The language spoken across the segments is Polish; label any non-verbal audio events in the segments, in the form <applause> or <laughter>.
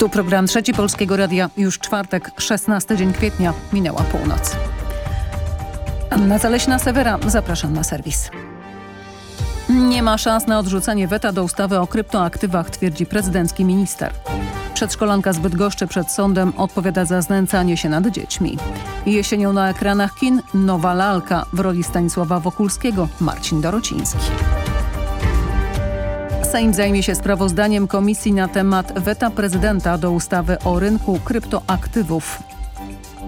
Tu program Trzeci Polskiego Radia. Już czwartek, 16 dzień kwietnia. Minęła północ. Anna Zaleśna-Sewera. Zapraszam na serwis. Nie ma szans na odrzucenie weta do ustawy o kryptoaktywach, twierdzi prezydencki minister. Przedszkolanka z Bydgoszczy przed sądem odpowiada za znęcanie się nad dziećmi. Jesienią na ekranach kin nowa lalka w roli Stanisława Wokulskiego Marcin Dorociński. Sejm zajmie się sprawozdaniem komisji na temat weta prezydenta do ustawy o rynku kryptoaktywów.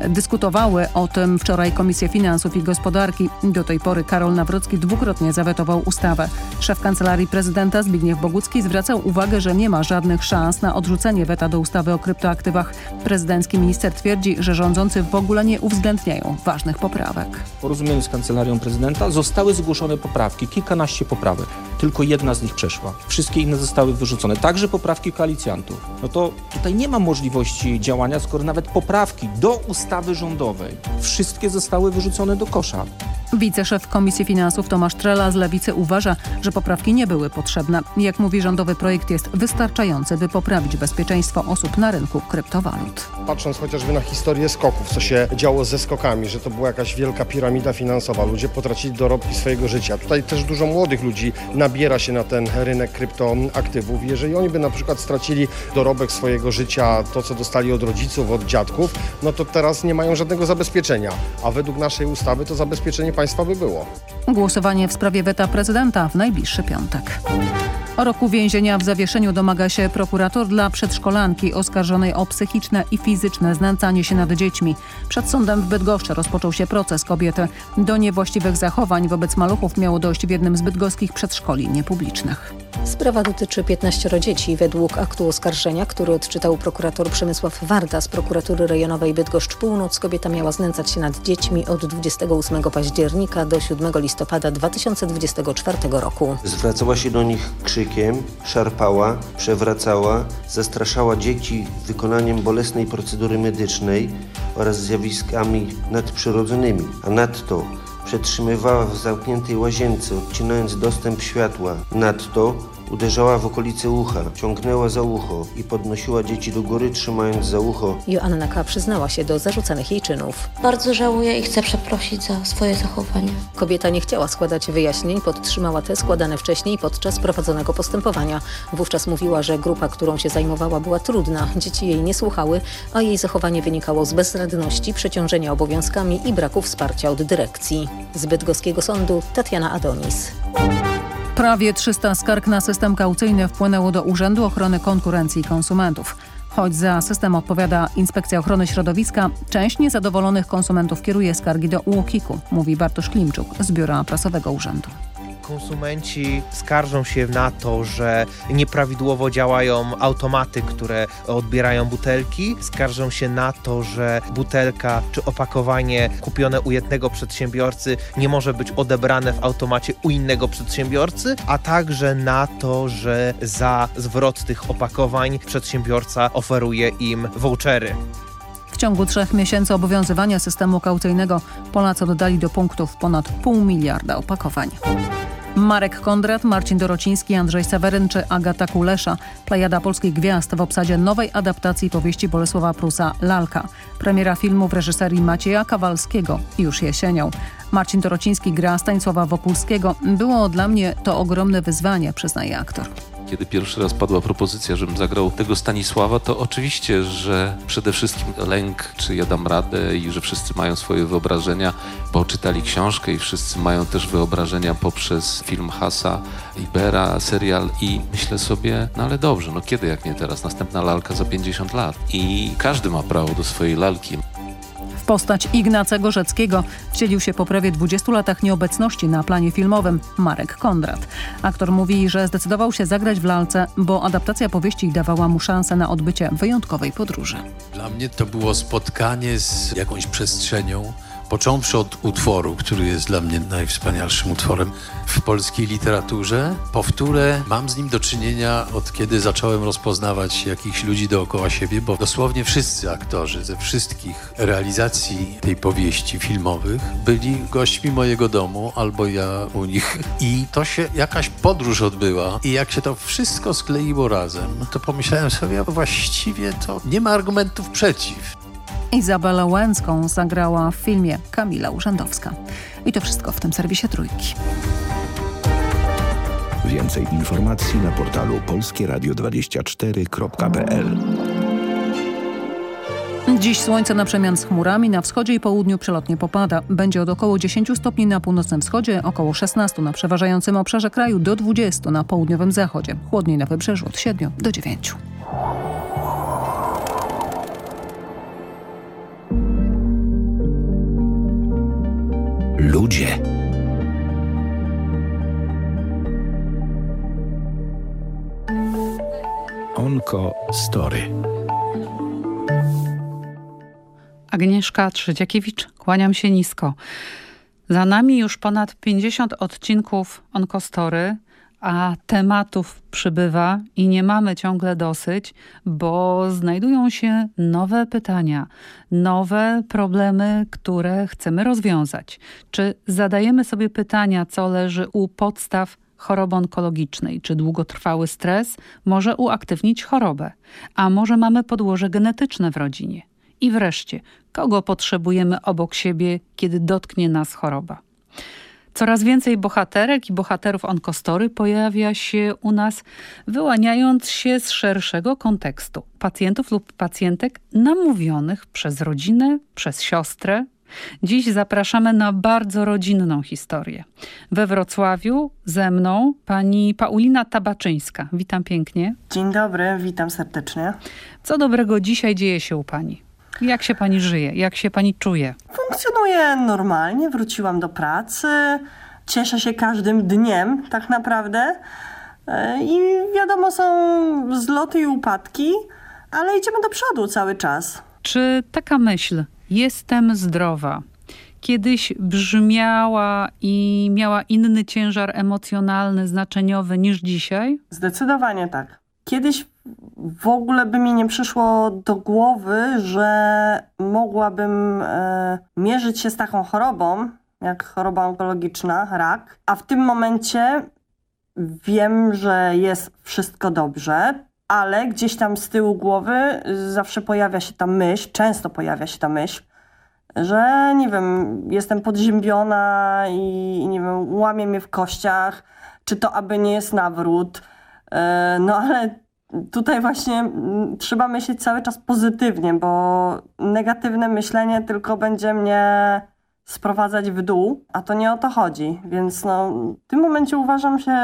Dyskutowały o tym wczoraj Komisje Finansów i Gospodarki. Do tej pory Karol Nawrocki dwukrotnie zawetował ustawę. Szef Kancelarii Prezydenta Zbigniew Bogucki zwracał uwagę, że nie ma żadnych szans na odrzucenie weta do ustawy o kryptoaktywach. Prezydencki minister twierdzi, że rządzący w ogóle nie uwzględniają ważnych poprawek. W porozumieniu z Kancelarią Prezydenta zostały zgłoszone poprawki, kilkanaście poprawek. Tylko jedna z nich przeszła. Wszystkie inne zostały wyrzucone, także poprawki koalicjantów. No to tutaj nie ma możliwości działania, skoro nawet poprawki do ustawy rządowej wszystkie zostały wyrzucone do kosza. Wiceszef Komisji Finansów Tomasz Trela z Lewicy uważa, że poprawki nie były potrzebne. Jak mówi rządowy projekt jest wystarczający, by poprawić bezpieczeństwo osób na rynku kryptowalut. Patrząc chociażby na historię skoków, co się działo ze skokami, że to była jakaś wielka piramida finansowa, ludzie potracili dorobki swojego życia. Tutaj też dużo młodych ludzi nabiera się na ten rynek kryptoaktywów. Jeżeli oni by na przykład stracili dorobek swojego życia, to co dostali od rodziców, od dziadków, no to teraz nie mają żadnego zabezpieczenia. A według naszej ustawy to zabezpieczenie państwa by było. Głosowanie w sprawie weta prezydenta w najbliższy piątek. O roku więzienia w zawieszeniu domaga się prokurator dla przedszkolanki oskarżonej o psychiczne i fizyczne znęcanie się nad dziećmi. Przed sądem w Bydgoszczy rozpoczął się proces kobiety. Do niewłaściwych zachowań wobec maluchów miało dojść w jednym z bydgoskich przedszkoli niepublicznych. Sprawa dotyczy 15 dzieci. Według aktu oskarżenia, który odczytał prokurator Przemysław Warda z prokuratury rejonowej Bydgoszcz Północ, kobieta miała znęcać się nad dziećmi od 28 października do 7 listopada 2024 roku. Zwracała się do nich krzykiem, szarpała, przewracała, zastraszała dzieci wykonaniem bolesnej procedury medycznej oraz zjawiskami nadprzyrodzonymi, a nadto przetrzymywała w zamkniętej łazience, odcinając dostęp światła. Nadto uderzała w okolice ucha, ciągnęła za ucho i podnosiła dzieci do góry, trzymając za ucho. Joanna K. przyznała się do zarzucanych jej czynów. Bardzo żałuję i chcę przeprosić za swoje zachowanie. Kobieta nie chciała składać wyjaśnień, podtrzymała te składane wcześniej podczas prowadzonego postępowania. Wówczas mówiła, że grupa, którą się zajmowała była trudna, dzieci jej nie słuchały, a jej zachowanie wynikało z bezradności, przeciążenia obowiązkami i braku wsparcia od dyrekcji. Z bydgoskiego sądu Tatiana Adonis. Prawie 300 skarg na system kaucyjny wpłynęło do Urzędu Ochrony Konkurencji i Konsumentów. Choć za system odpowiada Inspekcja Ochrony Środowiska, część niezadowolonych konsumentów kieruje skargi do UOKiK-u, mówi Bartosz Klimczuk z Biura Prasowego Urzędu. Konsumenci skarżą się na to, że nieprawidłowo działają automaty, które odbierają butelki. Skarżą się na to, że butelka czy opakowanie kupione u jednego przedsiębiorcy nie może być odebrane w automacie u innego przedsiębiorcy, a także na to, że za zwrot tych opakowań przedsiębiorca oferuje im vouchery. W ciągu trzech miesięcy obowiązywania systemu kaucyjnego Polacy dodali do punktów ponad pół miliarda opakowań. Marek Kondrat, Marcin Dorociński, Andrzej Seweryn czy Agata Kulesza. Plejada polskich gwiazd w obsadzie nowej adaptacji powieści Bolesława Prusa Lalka. Premiera filmu w reżyserii Macieja Kawalskiego już jesienią. Marcin Dorociński gra Stanisława Wokulskiego. Było dla mnie to ogromne wyzwanie, przyznaje aktor. Kiedy pierwszy raz padła propozycja, żebym zagrał tego Stanisława, to oczywiście, że przede wszystkim lęk, czy ja dam radę i że wszyscy mają swoje wyobrażenia, bo czytali książkę i wszyscy mają też wyobrażenia poprzez film Hasa, Ibera, serial i myślę sobie, no ale dobrze, no kiedy jak nie teraz, następna lalka za 50 lat. I każdy ma prawo do swojej lalki. Postać Ignacego Rzeckiego wcielił się po prawie 20 latach nieobecności na planie filmowym Marek Kondrat. Aktor mówi, że zdecydował się zagrać w lalce, bo adaptacja powieści dawała mu szansę na odbycie wyjątkowej podróży. Dla mnie to było spotkanie z jakąś przestrzenią, Począwszy od utworu, który jest dla mnie najwspanialszym utworem w polskiej literaturze, powtórę mam z nim do czynienia od kiedy zacząłem rozpoznawać jakichś ludzi dookoła siebie, bo dosłownie wszyscy aktorzy ze wszystkich realizacji tej powieści filmowych byli gośćmi mojego domu albo ja u nich. I to się jakaś podróż odbyła i jak się to wszystko skleiło razem, to pomyślałem sobie, właściwie to nie ma argumentów przeciw. Izabelę Łęcką zagrała w filmie Kamila Urzędowska. I to wszystko w tym serwisie Trójki. Więcej informacji na portalu polskieradio24.pl Dziś słońce na przemian z chmurami, na wschodzie i południu przelotnie popada. Będzie od około 10 stopni na północnym wschodzie, około 16 na przeważającym obszarze kraju, do 20 na południowym zachodzie. Chłodniej na wybrzeżu od 7 do 9. Ludzie. Onko Story. Agnieszka Trzydziakiewicz, kłaniam się nisko. Za nami już ponad 50 odcinków Onkostory, a tematów przybywa i nie mamy ciągle dosyć, bo znajdują się nowe pytania, nowe problemy, które chcemy rozwiązać. Czy zadajemy sobie pytania, co leży u podstaw choroby onkologicznej, czy długotrwały stres może uaktywnić chorobę, a może mamy podłoże genetyczne w rodzinie. I wreszcie, kogo potrzebujemy obok siebie, kiedy dotknie nas choroba. Coraz więcej bohaterek i bohaterów onkostory pojawia się u nas, wyłaniając się z szerszego kontekstu pacjentów lub pacjentek namówionych przez rodzinę, przez siostrę. Dziś zapraszamy na bardzo rodzinną historię. We Wrocławiu ze mną pani Paulina Tabaczyńska. Witam pięknie. Dzień dobry, witam serdecznie. Co dobrego dzisiaj dzieje się u pani? Jak się pani żyje? Jak się pani czuje? Funkcjonuję normalnie, wróciłam do pracy. Cieszę się każdym dniem, tak naprawdę. I wiadomo, są zloty i upadki, ale idziemy do przodu cały czas. Czy taka myśl, jestem zdrowa, kiedyś brzmiała i miała inny ciężar emocjonalny, znaczeniowy niż dzisiaj? Zdecydowanie tak. Kiedyś w ogóle by mi nie przyszło do głowy, że mogłabym e, mierzyć się z taką chorobą, jak choroba onkologiczna, rak, a w tym momencie wiem, że jest wszystko dobrze, ale gdzieś tam z tyłu głowy zawsze pojawia się ta myśl, często pojawia się ta myśl, że nie wiem, jestem podziębiona i nie wiem, łamie mnie w kościach, czy to aby nie jest nawrót. E, no ale tutaj właśnie trzeba myśleć cały czas pozytywnie, bo negatywne myślenie tylko będzie mnie sprowadzać w dół, a to nie o to chodzi. Więc no, w tym momencie uważam się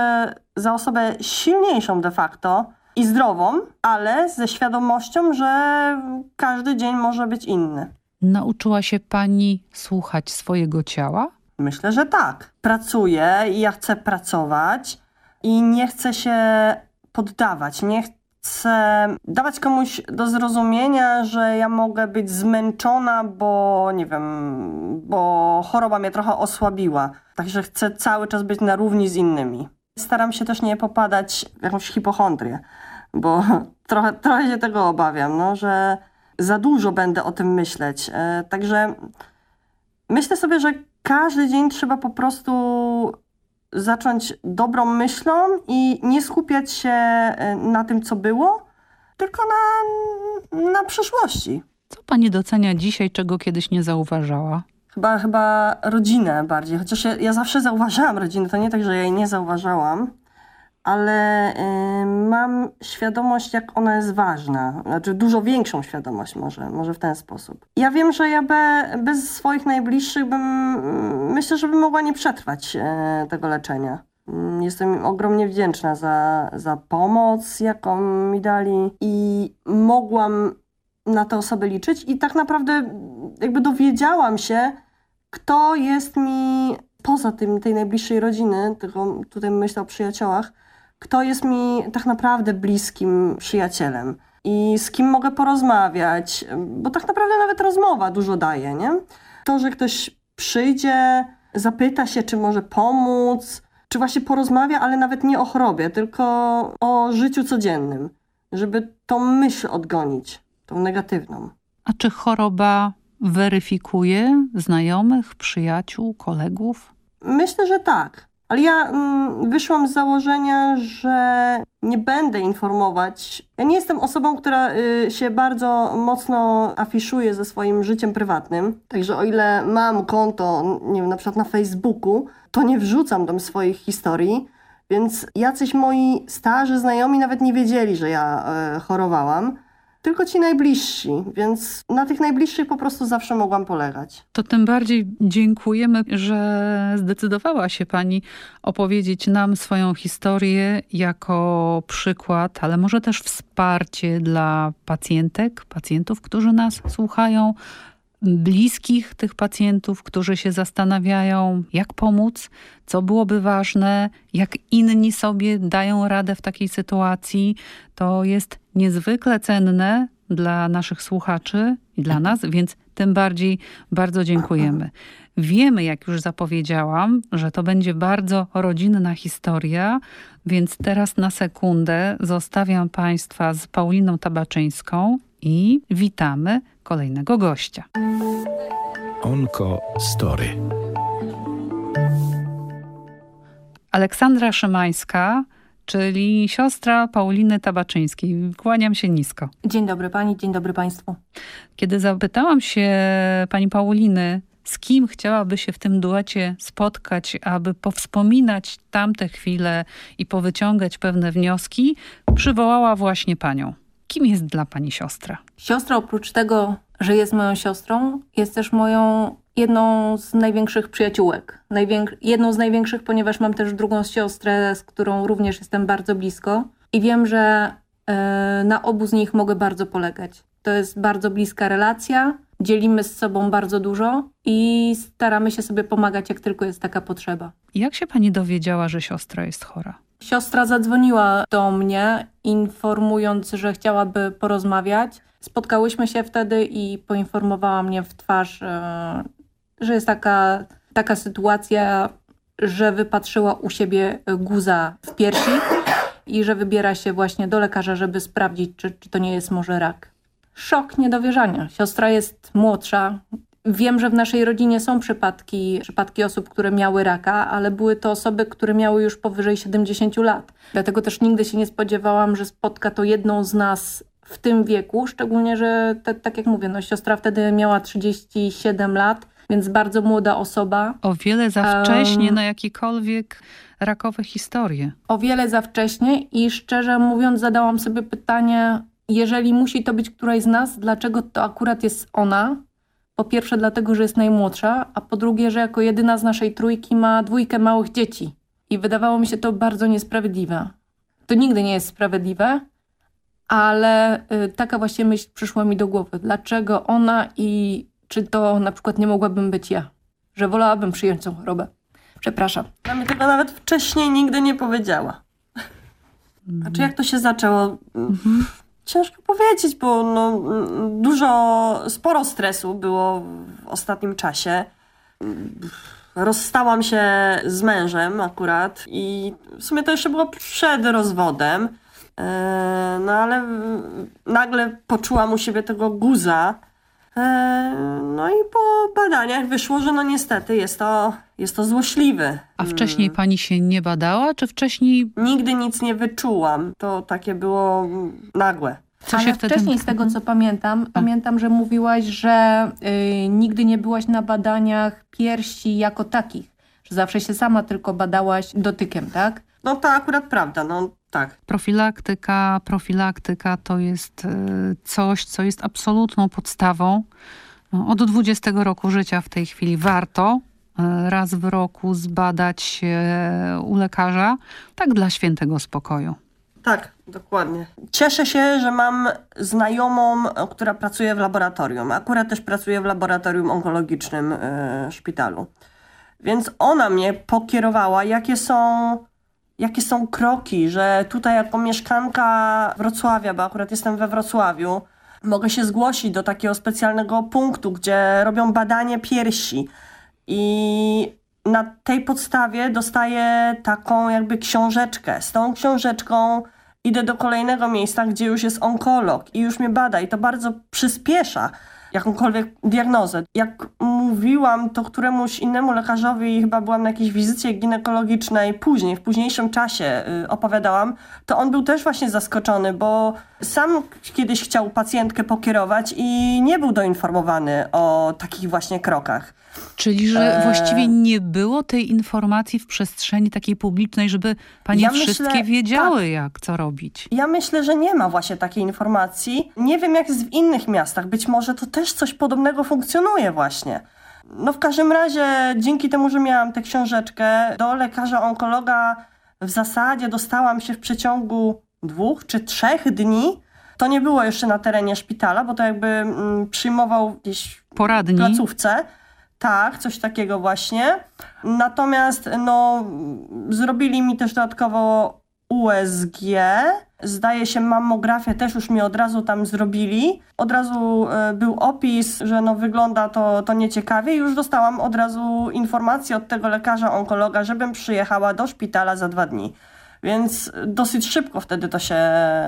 za osobę silniejszą de facto i zdrową, ale ze świadomością, że każdy dzień może być inny. Nauczyła się pani słuchać swojego ciała? Myślę, że tak. Pracuję i ja chcę pracować i nie chcę się poddawać, nie chcę dawać komuś do zrozumienia, że ja mogę być zmęczona, bo nie wiem, bo choroba mnie trochę osłabiła. Także chcę cały czas być na równi z innymi. Staram się też nie popadać w jakąś hipochondrię, bo <laughs> trochę, trochę się tego obawiam, no, że za dużo będę o tym myśleć. Także myślę sobie, że każdy dzień trzeba po prostu zacząć dobrą myślą i nie skupiać się na tym, co było, tylko na, na przyszłości. Co pani docenia dzisiaj, czego kiedyś nie zauważała? Chyba, chyba rodzinę bardziej, chociaż ja, ja zawsze zauważałam rodzinę, to nie tak, że ja jej nie zauważałam, ale y, mam świadomość, jak ona jest ważna. Znaczy dużo większą świadomość może, może w ten sposób. Ja wiem, że ja be, bez swoich najbliższych bym, myślę, że bym mogła nie przetrwać y, tego leczenia. Jestem ogromnie wdzięczna za, za pomoc, jaką mi dali i mogłam na te osoby liczyć i tak naprawdę jakby dowiedziałam się, kto jest mi poza tym, tej najbliższej rodziny, tylko tutaj myślę o przyjaciołach, kto jest mi tak naprawdę bliskim przyjacielem i z kim mogę porozmawiać, bo tak naprawdę nawet rozmowa dużo daje, nie? To, że ktoś przyjdzie, zapyta się, czy może pomóc, czy właśnie porozmawia, ale nawet nie o chorobie, tylko o życiu codziennym, żeby tą myśl odgonić, tą negatywną. A czy choroba weryfikuje znajomych, przyjaciół, kolegów? Myślę, że tak. Ale ja mm, wyszłam z założenia, że nie będę informować. Ja nie jestem osobą, która y, się bardzo mocno afiszuje ze swoim życiem prywatnym. Także o ile mam konto, nie wiem, na przykład na Facebooku, to nie wrzucam tam swoich historii. Więc jacyś moi starzy znajomi nawet nie wiedzieli, że ja y, chorowałam tylko ci najbliżsi, więc na tych najbliższych po prostu zawsze mogłam polegać. To tym bardziej dziękujemy, że zdecydowała się Pani opowiedzieć nam swoją historię jako przykład, ale może też wsparcie dla pacjentek, pacjentów, którzy nas słuchają, bliskich tych pacjentów, którzy się zastanawiają, jak pomóc, co byłoby ważne, jak inni sobie dają radę w takiej sytuacji. To jest niezwykle cenne dla naszych słuchaczy i dla nas, więc tym bardziej bardzo dziękujemy. Wiemy, jak już zapowiedziałam, że to będzie bardzo rodzinna historia, więc teraz na sekundę zostawiam Państwa z Pauliną Tabaczyńską i witamy kolejnego gościa. Onko Story. Aleksandra Szymańska, czyli siostra Pauliny Tabaczyńskiej. Kłaniam się nisko. Dzień dobry pani, dzień dobry państwu. Kiedy zapytałam się pani Pauliny, z kim chciałaby się w tym duecie spotkać, aby powspominać tamte chwile i powyciągać pewne wnioski, przywołała właśnie panią. Kim jest dla pani siostra? Siostra oprócz tego, że jest moją siostrą, jest też moją jedną z największych przyjaciółek. Najwięk jedną z największych, ponieważ mam też drugą siostrę, z którą również jestem bardzo blisko. I wiem, że y, na obu z nich mogę bardzo polegać. To jest bardzo bliska relacja, dzielimy z sobą bardzo dużo i staramy się sobie pomagać, jak tylko jest taka potrzeba. Jak się pani dowiedziała, że siostra jest chora? Siostra zadzwoniła do mnie, informując, że chciałaby porozmawiać. Spotkałyśmy się wtedy i poinformowała mnie w twarz, e, że jest taka, taka sytuacja, że wypatrzyła u siebie guza w piersi i że wybiera się właśnie do lekarza, żeby sprawdzić, czy, czy to nie jest może rak. Szok niedowierzania. Siostra jest młodsza, Wiem, że w naszej rodzinie są przypadki, przypadki osób, które miały raka, ale były to osoby, które miały już powyżej 70 lat. Dlatego też nigdy się nie spodziewałam, że spotka to jedną z nas w tym wieku, szczególnie, że te, tak jak mówię, no, siostra wtedy miała 37 lat, więc bardzo młoda osoba. O wiele za wcześnie um, na jakiekolwiek rakowe historie. O wiele za wcześnie i szczerze mówiąc zadałam sobie pytanie, jeżeli musi to być któraś z nas, dlaczego to akurat jest ona? Po pierwsze dlatego, że jest najmłodsza, a po drugie, że jako jedyna z naszej trójki ma dwójkę małych dzieci. I wydawało mi się to bardzo niesprawiedliwe. To nigdy nie jest sprawiedliwe, ale y, taka właśnie myśl przyszła mi do głowy. Dlaczego ona i czy to na przykład nie mogłabym być ja? Że wolałabym przyjąć tą chorobę. Przepraszam. Ona mi tego nawet wcześniej nigdy nie powiedziała. A czy jak to się zaczęło? Mhm. Ciężko powiedzieć, bo no, dużo, sporo stresu było w ostatnim czasie. Rozstałam się z mężem akurat i w sumie to jeszcze było przed rozwodem. E, no ale nagle poczułam u siebie tego guza. E, no i po badaniach wyszło, że no niestety jest to, jest to złośliwy. A wcześniej pani się nie badała, czy wcześniej... Nigdy nic nie wyczułam. To takie było nagłe. Co Ale wcześniej z tego, co pamiętam, A. pamiętam, że mówiłaś, że y, nigdy nie byłaś na badaniach piersi jako takich, że zawsze się sama tylko badałaś dotykiem, tak? No to akurat prawda, no tak. Profilaktyka, profilaktyka to jest y, coś, co jest absolutną podstawą. No, od 20 roku życia w tej chwili warto y, raz w roku zbadać u lekarza, tak dla świętego spokoju. Tak, dokładnie. Cieszę się, że mam znajomą, która pracuje w laboratorium. Akurat też pracuje w laboratorium onkologicznym w szpitalu. Więc ona mnie pokierowała, jakie są, jakie są kroki, że tutaj jako mieszkanka Wrocławia, bo akurat jestem we Wrocławiu, mogę się zgłosić do takiego specjalnego punktu, gdzie robią badanie piersi I na tej podstawie dostaję taką jakby książeczkę. Z tą książeczką idę do kolejnego miejsca, gdzie już jest onkolog i już mnie bada i to bardzo przyspiesza jakąkolwiek diagnozę. Jak mówiłam to któremuś innemu lekarzowi, chyba byłam na jakiejś wizycie ginekologicznej później, w późniejszym czasie y, opowiadałam, to on był też właśnie zaskoczony, bo sam kiedyś chciał pacjentkę pokierować i nie był doinformowany o takich właśnie krokach. Czyli, że E, właściwie nie było tej informacji w przestrzeni takiej publicznej, żeby panie Ja myślę- wszystkie wiedziały, tak. jak co robić. Ja myślę, że nie ma właśnie takiej informacji. Nie wiem, jak jest w innych miastach. Być może to też coś podobnego funkcjonuje właśnie. No w każdym razie, dzięki temu, że miałam tę książeczkę, do lekarza onkologa w zasadzie dostałam się w przeciągu dwóch czy trzech dni. To nie było jeszcze na terenie szpitala, bo to jakby mm, przyjmował gdzieś Poradni. w placówce. Tak, coś takiego właśnie. Natomiast no, zrobili mi też dodatkowo USG. Zdaje się, mammografię też już mi od razu tam zrobili. Od razu e, był opis, że no, wygląda to, to nieciekawie. Już dostałam od razu informację od tego lekarza onkologa, żebym przyjechała do szpitala za dwa dni. Więc dosyć szybko wtedy to się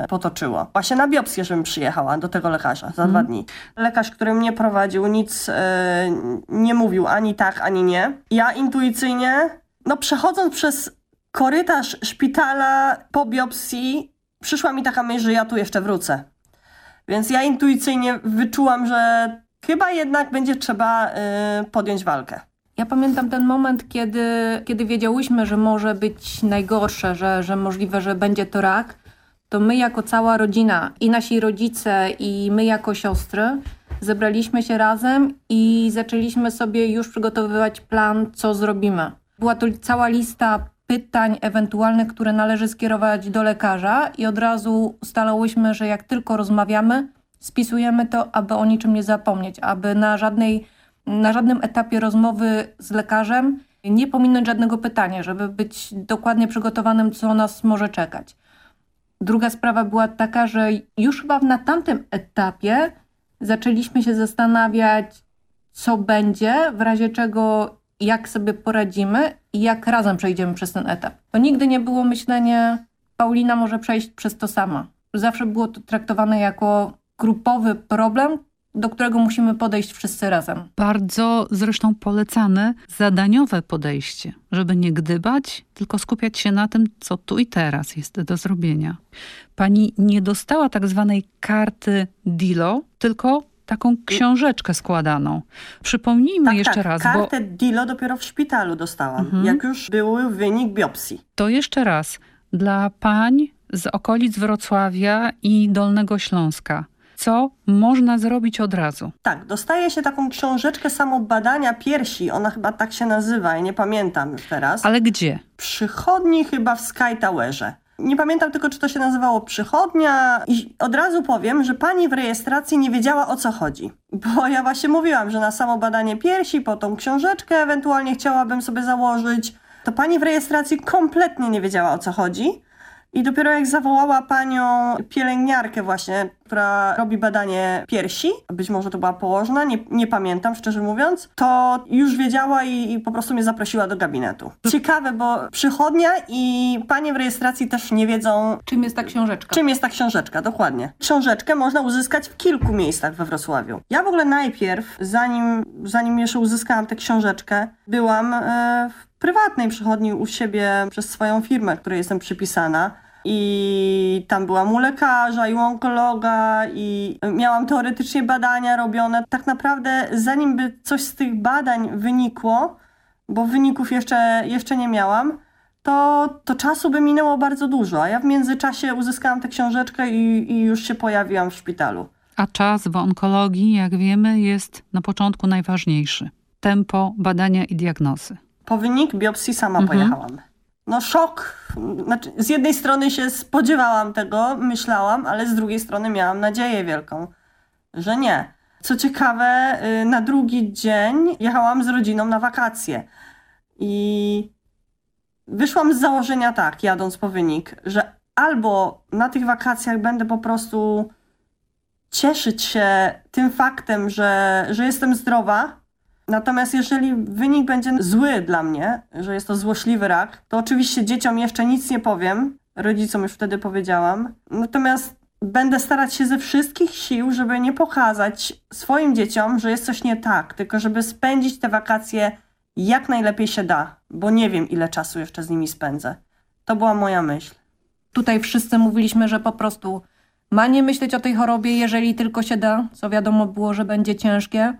potoczyło. Właśnie na biopsję, żebym przyjechała do tego lekarza za dwa dni. Lekarz, który mnie prowadził, nic e, nie mówił ani tak, ani nie. Ja intuicyjnie, no przechodząc przez korytarz szpitala po biopsji, przyszła mi taka myśl, że ja tu jeszcze wrócę. Więc ja intuicyjnie wyczułam, że chyba jednak będzie trzeba e, podjąć walkę. Ja pamiętam ten moment, kiedy, kiedy wiedziałyśmy, że może być najgorsze, że, że możliwe, że będzie to rak, to my jako cała rodzina i nasi rodzice i my jako siostry zebraliśmy się razem i zaczęliśmy sobie już przygotowywać plan, co zrobimy. Była to cała lista pytań ewentualnych, które należy skierować do lekarza i od razu ustalałyśmy, że jak tylko rozmawiamy, spisujemy to, aby o niczym nie zapomnieć, aby na żadnej na żadnym etapie rozmowy z lekarzem nie pominąć żadnego pytania, żeby być dokładnie przygotowanym, co nas może czekać. Druga sprawa była taka, że już chyba na tamtym etapie zaczęliśmy się zastanawiać, co będzie, w razie czego jak sobie poradzimy i jak razem przejdziemy przez ten etap. To nigdy nie było myślenie, Paulina może przejść przez to sama. Zawsze było to traktowane jako grupowy problem, do którego musimy podejść wszyscy razem. Bardzo zresztą polecane zadaniowe podejście, żeby nie gdybać, tylko skupiać się na tym, co tu i teraz jest do zrobienia. Pani nie dostała tak zwanej karty DILO, tylko taką książeczkę składaną. Przypomnijmy Tak, jeszcze tak, raz, bo kartę DILO dopiero w szpitalu dostałam, Mhm. jak już był wynik biopsji. to jeszcze raz dla pań z okolic Wrocławia i Dolnego Śląska. Co można zrobić od razu? Tak, dostaje się taką książeczkę samobadania piersi, ona chyba tak się nazywa, ja nie pamiętam już teraz. Ale gdzie? Przychodni chyba w Sky Towerze. Nie pamiętam tylko, czy to się nazywało przychodnia i od razu powiem, że pani w rejestracji nie wiedziała o co chodzi. Bo <laughs> ja właśnie mówiłam, że na samo badanie piersi, po tą książeczkę ewentualnie chciałabym sobie założyć. To pani w rejestracji kompletnie nie wiedziała o co chodzi. I dopiero jak zawołała panią pielęgniarkę właśnie, która robi badanie piersi, być może to była położna, nie, nie pamiętam szczerze mówiąc, to już wiedziała i, i po prostu mnie zaprosiła do gabinetu. Ciekawe, bo przychodnia i panie w rejestracji też nie wiedzą, Czym jest ta książeczka? czym jest ta książeczka, dokładnie. Książeczkę można uzyskać w kilku miejscach we Wrocławiu. Ja w ogóle najpierw, zanim, zanim jeszcze uzyskałam tę książeczkę, byłam e, w prywatnej przychodni u siebie przez swoją firmę, której jestem przypisana. I tam byłam u lekarza i onkologa i miałam teoretycznie badania robione. Tak naprawdę zanim by coś z tych badań wynikło, bo wyników jeszcze, jeszcze nie miałam, to, to czasu by minęło bardzo dużo, a ja w międzyczasie uzyskałam tę książeczkę i, i już się pojawiłam w szpitalu. A czas w onkologii, jak wiemy, jest na początku najważniejszy. Tempo badania i diagnozy. Po wynik biopsji sama Mhm. pojechałam. No szok. Znaczy, z jednej strony się spodziewałam tego, myślałam, ale z drugiej strony miałam nadzieję wielką, że nie. Co ciekawe, y, na drugi dzień jechałam z rodziną na wakacje. I wyszłam z założenia tak, jadąc po wynik, że albo na tych wakacjach będę po prostu cieszyć się tym faktem, że, że jestem zdrowa, Natomiast jeżeli wynik będzie zły dla mnie, że jest to złośliwy rak, to oczywiście dzieciom jeszcze nic nie powiem. Rodzicom już wtedy powiedziałam. Natomiast będę starać się ze wszystkich sił, żeby nie pokazać swoim dzieciom, że jest coś nie tak, tylko żeby spędzić te wakacje jak najlepiej się da, bo nie wiem, ile czasu jeszcze z nimi spędzę. To była moja myśl. Tutaj wszyscy mówiliśmy, że po prostu ma nie myśleć o tej chorobie, jeżeli tylko się da, co wiadomo było, że będzie ciężkie,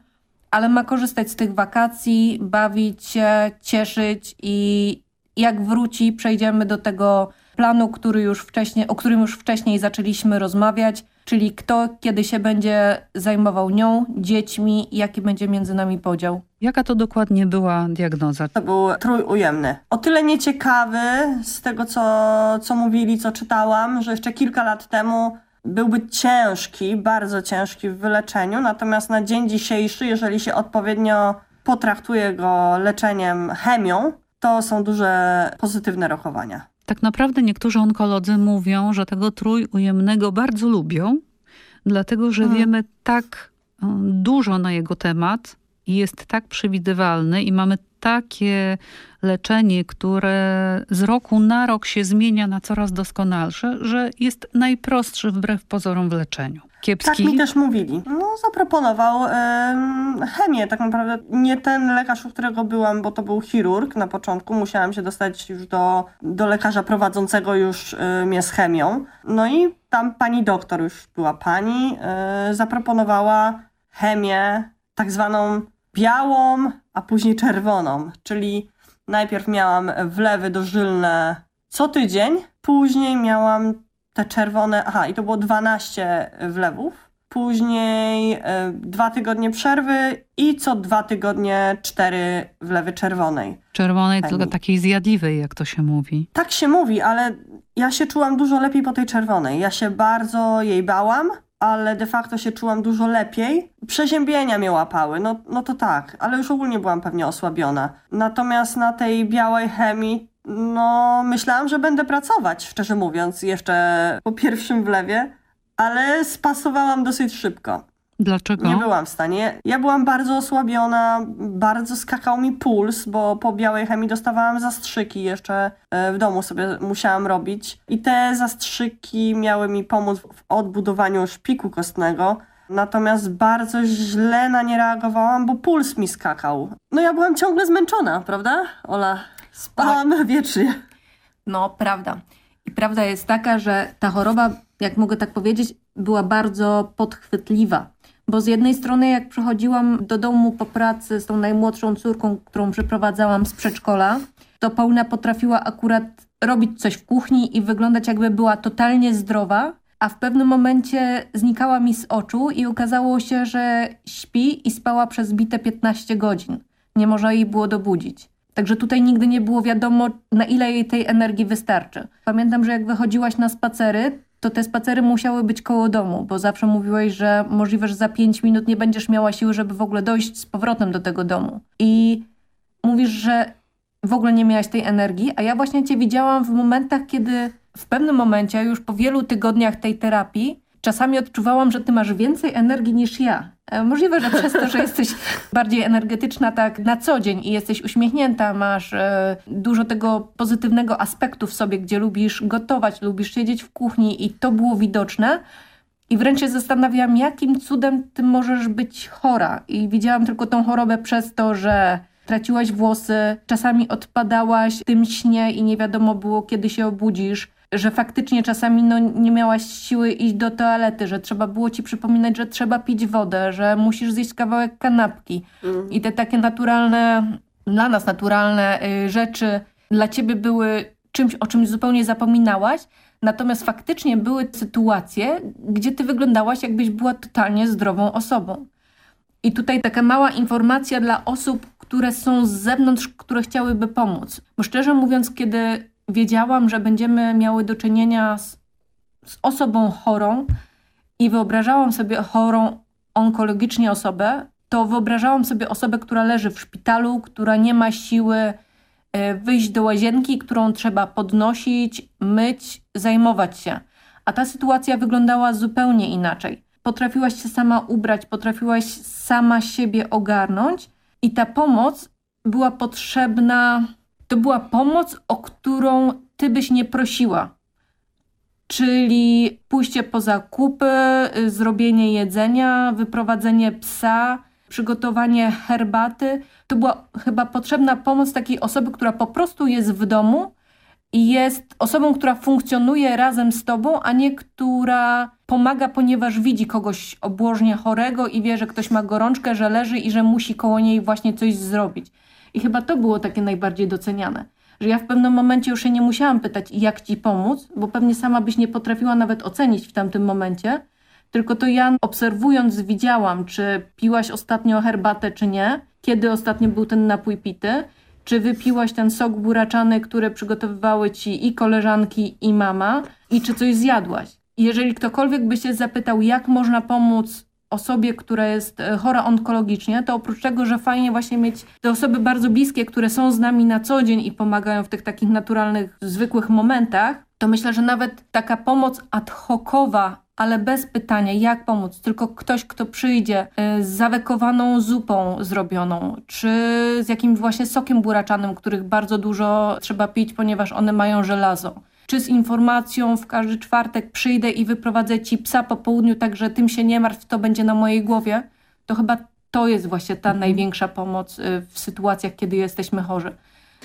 ale ma korzystać z tych wakacji, bawić się, cieszyć i jak wróci, przejdziemy do tego planu, który już wcześniej, o którym już wcześniej zaczęliśmy rozmawiać, czyli kto kiedy się będzie zajmował nią, dziećmi i jaki będzie między nami podział. Jaka to dokładnie była diagnoza? To był trójujemny. O tyle nieciekawy z tego, co, co mówili, co czytałam, że jeszcze kilka lat temu byłby ciężki, bardzo ciężki w wyleczeniu, natomiast na dzień dzisiejszy, jeżeli się odpowiednio potraktuje go leczeniem chemią, to są duże pozytywne rokowania. Tak naprawdę niektórzy onkolodzy mówią, że tego trójujemnego bardzo lubią, dlatego że hmm. wiemy tak dużo na jego temat i jest tak przewidywalny i mamy takie leczenie, które z roku na rok się zmienia na coraz doskonalsze, że jest najprostszy wbrew pozorom w leczeniu. Kiepski. Tak mi też mówili. No, zaproponował chemię. Tak naprawdę nie ten lekarz, u którego byłam, bo to był chirurg na początku. Musiałam się dostać już do, do lekarza prowadzącego już y, mnie z chemią. No i tam pani doktor, już była pani, y, zaproponowała chemię tak zwaną białą, a później czerwoną. Czyli najpierw miałam wlewy dożylne co tydzień, później miałam te czerwone, aha, i to było 12 wlewów. Później y, dwa tygodnie przerwy i co dwa tygodnie cztery wlewy czerwonej. Czerwonej, tylko takiej zjadliwej, jak to się mówi. Tak się mówi, ale ja się czułam dużo lepiej po tej czerwonej. Ja się bardzo jej bałam, ale de facto się czułam dużo lepiej. Przeziębienia mnie łapały, no, no to tak, ale już ogólnie byłam pewnie osłabiona. Natomiast na tej białej chemii no, myślałam, że będę pracować, szczerze mówiąc, jeszcze po pierwszym wlewie, ale spasowałam dosyć szybko. Dlaczego? Nie byłam w stanie. Ja byłam bardzo osłabiona, bardzo skakał mi puls, bo po białej chemii dostawałam zastrzyki jeszcze e, w domu sobie musiałam robić. I te zastrzyki miały mi pomóc w odbudowaniu szpiku kostnego. Natomiast bardzo źle na nie reagowałam, bo puls mi skakał. No ja byłam ciągle zmęczona, prawda, Ola? Spałam tak. wiecznie. No, prawda. I prawda jest taka, że ta choroba, jak mogę tak powiedzieć, była bardzo podchwytliwa. Bo z jednej strony, jak przychodziłam do domu po pracy z tą najmłodszą córką, którą przeprowadzałam z przedszkola, to Paulina potrafiła akurat robić coś w kuchni i wyglądać jakby była totalnie zdrowa, a w pewnym momencie znikała mi z oczu i okazało się, że śpi i spała przez bite 15 godzin. Nie można jej było dobudzić. Także tutaj nigdy nie było wiadomo, na ile jej tej energii wystarczy. Pamiętam, że jak wychodziłaś na spacery, to te spacery musiały być koło domu, bo zawsze mówiłaś, że możliwe, że za 5 minut nie będziesz miała siły, żeby w ogóle dojść z powrotem do tego domu. I mówisz, że w ogóle nie miałaś tej energii, a ja właśnie cię widziałam w momentach, kiedy w pewnym momencie, już po wielu tygodniach tej terapii, czasami odczuwałam, że ty masz więcej energii niż ja. E, możliwe, że przez to, że <laughs> jesteś bardziej energetyczna tak na co dzień i jesteś uśmiechnięta, masz e, dużo tego pozytywnego aspektu w sobie, gdzie lubisz gotować, lubisz siedzieć w kuchni i to było widoczne. I wręcz się zastanawiałam, jakim cudem ty możesz być chora. I widziałam tylko tą chorobę przez to, że traciłaś włosy, czasami odpadałaś w tym śnie i nie wiadomo było, kiedy się obudzisz że faktycznie czasami no, nie miałaś siły iść do toalety, że trzeba było ci przypominać, że trzeba pić wodę, że musisz zjeść kawałek kanapki. Mm. I te takie naturalne, dla nas naturalne y, rzeczy dla ciebie były czymś, o czymś zupełnie zapominałaś, natomiast faktycznie były sytuacje, gdzie ty wyglądałaś jakbyś była totalnie zdrową osobą. I tutaj taka mała informacja dla osób, które są z zewnątrz, które chciałyby pomóc. Bo szczerze mówiąc, kiedy wiedziałam, że będziemy miały do czynienia z, z osobą chorą i wyobrażałam sobie chorą onkologicznie osobę, to wyobrażałam sobie osobę, która leży w szpitalu, która nie ma siły e, wyjść do łazienki, którą trzeba podnosić, myć, zajmować się. A ta sytuacja wyglądała zupełnie inaczej. Potrafiłaś się sama ubrać, potrafiłaś sama siebie ogarnąć I ta pomoc była potrzebna, to była pomoc, o którą ty byś nie prosiła. Czyli pójście po zakupy, y, zrobienie jedzenia, wyprowadzenie psa, przygotowanie herbaty. To była chyba potrzebna pomoc takiej osoby, która po prostu jest w domu i jest osobą, która funkcjonuje razem z tobą, a nie która pomaga, ponieważ widzi kogoś obłożnie chorego i wie, że ktoś ma gorączkę, że leży i że musi koło niej właśnie coś zrobić. I chyba to było takie najbardziej doceniane. Że ja w pewnym momencie już się nie musiałam pytać, jak ci pomóc, bo pewnie sama byś nie potrafiła nawet ocenić w tamtym momencie, tylko to ja obserwując widziałam, czy piłaś ostatnio herbatę, czy nie, kiedy ostatnio był ten napój pity, czy wypiłaś ten sok buraczany, który przygotowywały ci i koleżanki, i mama, i czy coś zjadłaś. Jeżeli ktokolwiek by się zapytał, jak można pomóc osobie, która jest e, chora onkologicznie, to oprócz tego, że fajnie właśnie mieć te osoby bardzo bliskie, które są z nami na co dzień i pomagają w tych takich naturalnych, zwykłych momentach, to myślę, że nawet taka pomoc ad hocowa, ale bez pytania, jak pomóc, tylko ktoś, kto przyjdzie e, z zawekowaną zupą zrobioną, czy z jakimś właśnie sokiem buraczanym, których bardzo dużo trzeba pić, ponieważ one mają żelazo czy z informacją w każdy czwartek przyjdę i wyprowadzę ci psa po południu, także tym się nie martw, to będzie na mojej głowie, to chyba to jest właśnie ta mhm. największa pomoc y, w sytuacjach, kiedy jesteśmy chorzy.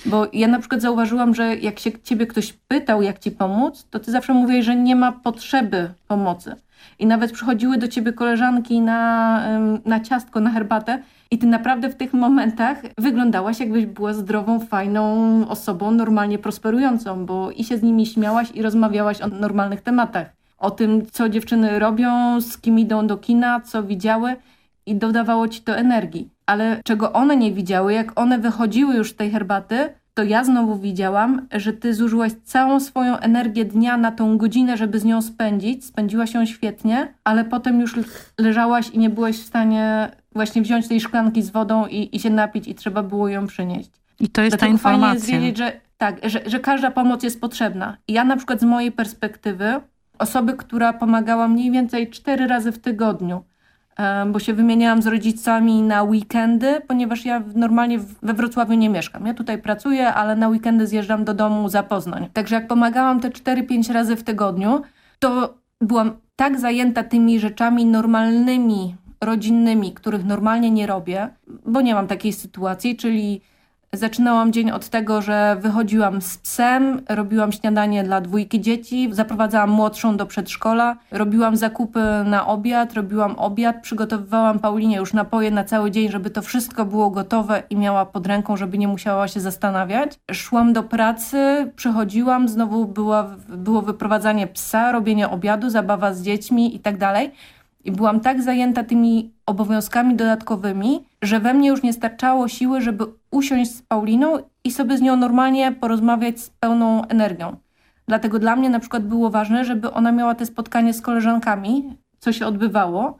Bo ja na przykład zauważyłam, że jak się ciebie ktoś pytał, jak ci pomóc, to ty zawsze mówisz, że nie ma potrzeby pomocy. I nawet przychodziły do ciebie koleżanki na, na ciastko, na herbatę i ty naprawdę w tych momentach wyglądałaś jakbyś była zdrową, fajną osobą, normalnie prosperującą, bo i się z nimi śmiałaś i rozmawiałaś o normalnych tematach. O tym, co dziewczyny robią, z kim idą do kina, co widziały i dodawało ci to energii. Ale czego one nie widziały, jak one wychodziły już z tej herbaty, to ja znowu widziałam, że ty zużyłaś całą swoją energię dnia na tą godzinę, żeby z nią spędzić. Spędziłaś ją świetnie, ale potem już leżałaś i nie byłeś w stanie właśnie wziąć tej szklanki z wodą i, i się napić i trzeba było ją przynieść. I to jest Dlatego ta informacja. fajnie jest wiedzieć, że tak, że, że każda pomoc jest potrzebna. I ja na przykład z mojej perspektywy, osoby, która pomagała mniej więcej cztery razy w tygodniu, bo się wymieniałam z rodzicami na weekendy, ponieważ ja normalnie we Wrocławiu nie mieszkam. Ja tutaj pracuję, ale na weekendy zjeżdżam do domu za Poznań. Także jak pomagałam te 4-5 razy w tygodniu, to byłam tak zajęta tymi rzeczami normalnymi, rodzinnymi, których normalnie nie robię, bo nie mam takiej sytuacji, czyli Zaczynałam dzień od tego, że wychodziłam z psem, robiłam śniadanie dla dwójki dzieci, zaprowadzałam młodszą do przedszkola, robiłam zakupy na obiad, robiłam obiad, przygotowywałam Paulinie już napoje na cały dzień, żeby to wszystko było gotowe i miała pod ręką, żeby nie musiała się zastanawiać. Szłam do pracy, przychodziłam, znowu była, było wyprowadzanie psa, robienie obiadu, zabawa z dziećmi i tak dalej. I byłam tak zajęta tymi obowiązkami dodatkowymi, że we mnie już nie starczało siły, żeby usiąść z Pauliną i sobie z nią normalnie porozmawiać z pełną energią. Dlatego dla mnie na przykład było ważne, żeby ona miała te spotkanie z koleżankami, co się odbywało.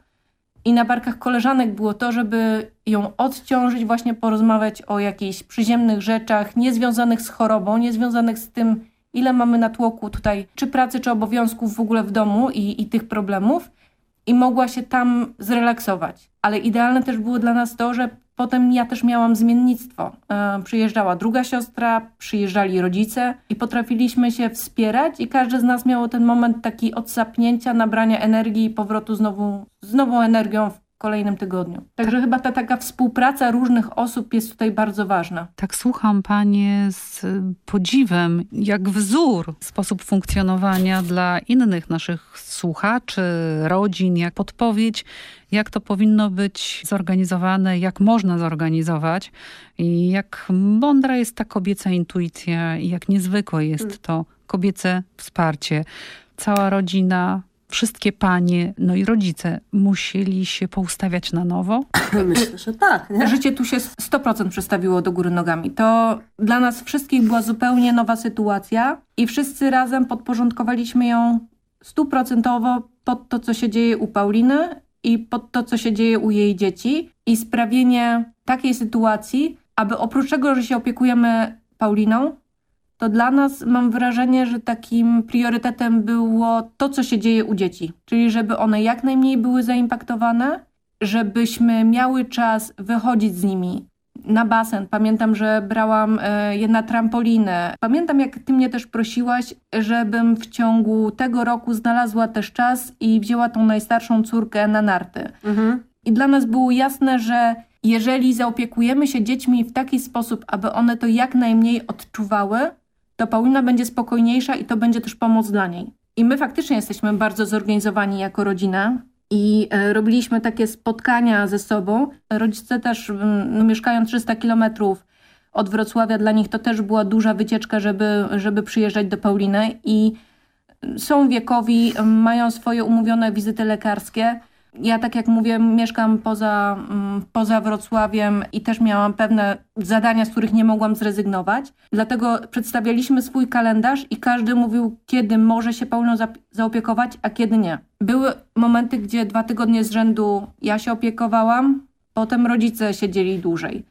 I na barkach koleżanek było to, żeby ją odciążyć, właśnie porozmawiać o jakichś przyziemnych rzeczach, niezwiązanych z chorobą, niezwiązanych z tym, ile mamy na tłoku tutaj, czy pracy, czy obowiązków w ogóle w domu i, i tych problemów i mogła się tam zrelaksować. Ale idealne też było dla nas to, że potem ja też miałam zmiennictwo. E, przyjeżdżała druga siostra, przyjeżdżali rodzice i potrafiliśmy się wspierać i każdy z nas miał ten moment taki odsapnięcia, nabrania energii i powrotu znowu, z nową energią w kolejnym tygodniu. Także chyba ta taka współpraca różnych osób jest tutaj bardzo ważna. Tak słucham Panie z podziwem, jak wzór sposób funkcjonowania dla innych naszych słuchaczy, rodzin, jak podpowiedź, jak to powinno być zorganizowane, jak można zorganizować i jak mądra jest ta kobieca intuicja i jak niezwykłe jest mm. to kobiece wsparcie. Cała rodzina wszystkie panie, no i rodzice musieli się poustawiać na nowo? <laughs> Myślę, że tak. Nie? Życie tu się 100% przestawiło do góry nogami. To dla nas wszystkich była zupełnie nowa sytuacja i wszyscy razem podporządkowaliśmy ją stuprocentowo pod to, co się dzieje u Pauliny i pod to, co się dzieje u jej dzieci i sprawienie takiej sytuacji, aby oprócz tego, że się opiekujemy Pauliną, to dla nas mam wrażenie, że takim priorytetem było to, co się dzieje u dzieci. Czyli żeby one jak najmniej były zaimpaktowane, żebyśmy miały czas wychodzić z nimi na basen. Pamiętam, że brałam e, je na trampolinę. Pamiętam, jak ty mnie też prosiłaś, żebym w ciągu tego roku znalazła też czas i wzięła tą najstarszą córkę na narty. Mhm. I dla nas było jasne, że jeżeli zaopiekujemy się dziećmi w taki sposób, aby one to jak najmniej odczuwały, to Paulina będzie spokojniejsza i to będzie też pomoc dla niej. I my faktycznie jesteśmy bardzo zorganizowani jako rodzina i e, robiliśmy takie spotkania ze sobą. Rodzice też mm, no, mieszkają 300 kilometrów od Wrocławia, dla nich to też była duża wycieczka, żeby, żeby przyjeżdżać do Pauliny i są wiekowi, mają swoje umówione wizyty lekarskie. Ja, tak jak mówię, mieszkam poza, mm, poza Wrocławiem i też miałam pewne zadania, z których nie mogłam zrezygnować. Dlatego przedstawialiśmy swój kalendarz i każdy mówił, kiedy może się Pauliną zaopiekować, a kiedy nie. Były momenty, gdzie dwa tygodnie z rzędu ja się opiekowałam, potem rodzice siedzieli dłużej.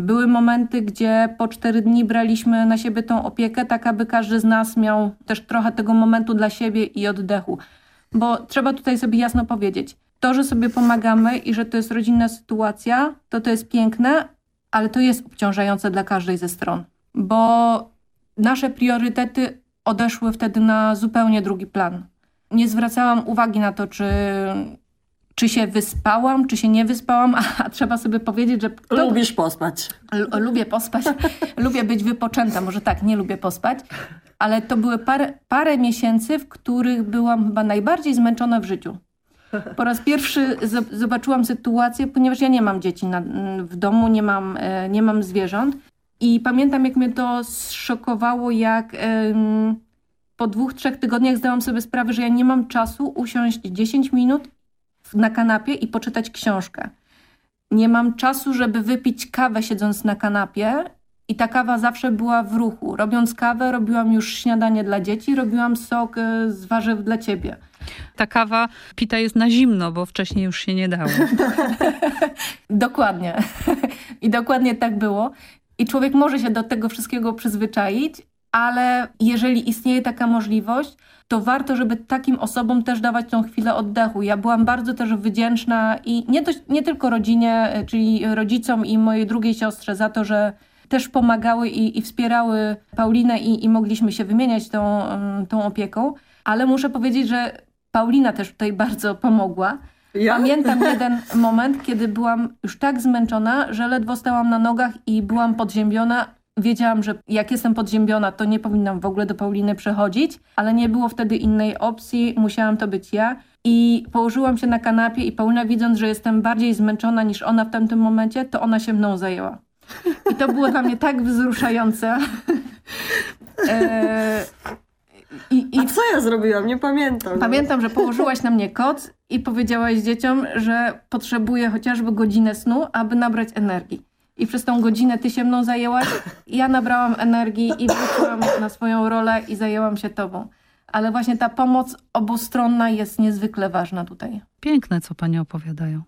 Były momenty, gdzie po cztery dni braliśmy na siebie tą opiekę, tak aby każdy z nas miał też trochę tego momentu dla siebie i oddechu. Bo trzeba tutaj sobie jasno powiedzieć, to, że sobie pomagamy i że to jest rodzinna sytuacja, to to jest piękne, ale to jest obciążające dla każdej ze stron. Bo nasze priorytety odeszły wtedy na zupełnie drugi plan. Nie zwracałam uwagi na to, czy, czy się wyspałam, czy się nie wyspałam, a trzeba sobie powiedzieć, że... Kto... Lubisz pospać. L lubię pospać, <laughs> lubię być wypoczęta, może tak, nie lubię pospać, ale to były parę, parę miesięcy, w których byłam chyba najbardziej zmęczona w życiu. Po raz pierwszy zobaczyłam sytuację, ponieważ ja nie mam dzieci na, w domu, nie mam, e, nie mam zwierząt. I pamiętam, jak mnie to zszokowało, jak ym, po dwóch, trzech tygodniach zdałam sobie sprawę, że ja nie mam czasu usiąść 10 minut na kanapie i poczytać książkę. Nie mam czasu, żeby wypić kawę siedząc na kanapie i ta kawa zawsze była w ruchu. Robiąc kawę, robiłam już śniadanie dla dzieci, robiłam sok e, z warzyw dla ciebie. Ta kawa pita jest na zimno, bo wcześniej już się nie dało. <laughs> dokładnie. <laughs> I dokładnie tak było. I człowiek może się do tego wszystkiego przyzwyczaić, ale jeżeli istnieje taka możliwość, to warto, żeby takim osobom też dawać tą chwilę oddechu. Ja byłam bardzo też wdzięczna i nie, dość, nie tylko rodzinie, e, czyli rodzicom i mojej drugiej siostrze za to, że też pomagały i, i wspierały Paulinę i, i, mogliśmy się wymieniać tą, tą opieką. Ale muszę powiedzieć, że Paulina też tutaj bardzo pomogła. Ja? Pamiętam jeden moment, kiedy byłam już tak zmęczona, że ledwo stałam na nogach i byłam podziębiona. Wiedziałam, że jak jestem podziębiona, to nie powinnam w ogóle do Pauliny przechodzić, ale nie było wtedy innej opcji, musiałam to być ja. I położyłam się na kanapie i Paulina widząc, że jestem bardziej zmęczona niż ona w tamtym momencie, to ona się mną zajęła. I to było dla mnie tak wzruszające. <laughs> E, i, i... A co ja zrobiłam? Nie pamiętam. Pamiętam, że położyłaś na mnie koc i powiedziałaś dzieciom, że potrzebuję chociażby godzinę snu, aby nabrać energii. I przez tą godzinę ty się mną zajęłaś, ja nabrałam energii i wróciłam na swoją rolę i zajęłam się tobą. Ale właśnie ta pomoc obustronna jest niezwykle ważna tutaj. Piękne, co pani opowiadają.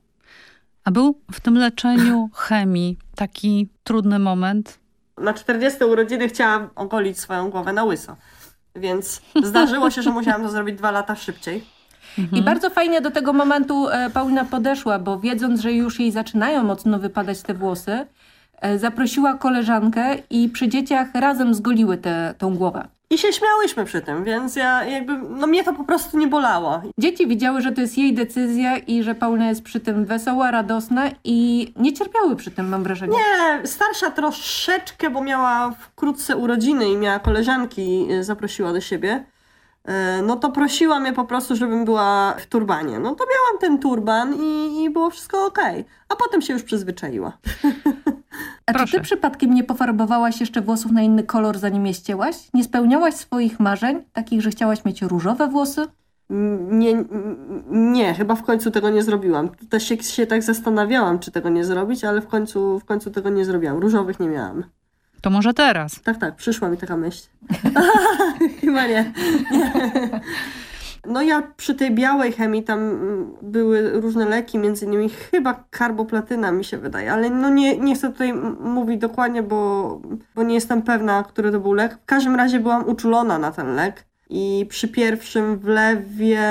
A był w tym leczeniu chemii taki trudny moment? Na 40 urodziny chciałam ogolić swoją głowę na łyso. Więc zdarzyło się, że musiałam to zrobić dwa lata szybciej. Mhm. I bardzo fajnie do tego momentu e, Paulina podeszła, bo wiedząc, że już jej zaczynają mocno wypadać te włosy, e, zaprosiła koleżankę i przy dzieciach razem zgoliły tę głowę. I się śmiałyśmy przy tym, więc ja jakby, no mnie to po prostu nie bolało. Dzieci widziały, że to jest jej decyzja i że Paulina jest przy tym wesoła, radosna i nie cierpiały przy tym, mam wrażenie. Nie, starsza troszeczkę, bo miała wkrótce urodziny i miała koleżanki, y, zaprosiła do siebie. Y, no to prosiła mnie po prostu, żebym była w turbanie. No to miałam ten turban i, i było wszystko ok. A potem się już przyzwyczaiła. A Proszę. czy ty przypadkiem nie pofarbowałaś jeszcze włosów na inny kolor, zanim je ścięłaś? Nie spełniałaś swoich marzeń, takich, że chciałaś mieć różowe włosy? Nie, nie, chyba w końcu tego nie zrobiłam. Też się, się tak zastanawiałam, czy tego nie zrobić, ale w końcu, w końcu tego nie zrobiłam. Różowych nie miałam. To może teraz? Tak, tak, przyszła mi taka myśl. <laughs> chyba nie. No ja przy tej białej chemii tam mm, były różne leki, między innymi chyba karboplatyna mi się wydaje, ale no nie, nie chcę tutaj mówić dokładnie, bo, bo nie jestem pewna, który to był lek. W każdym razie byłam uczulona na ten lek i przy pierwszym wlewie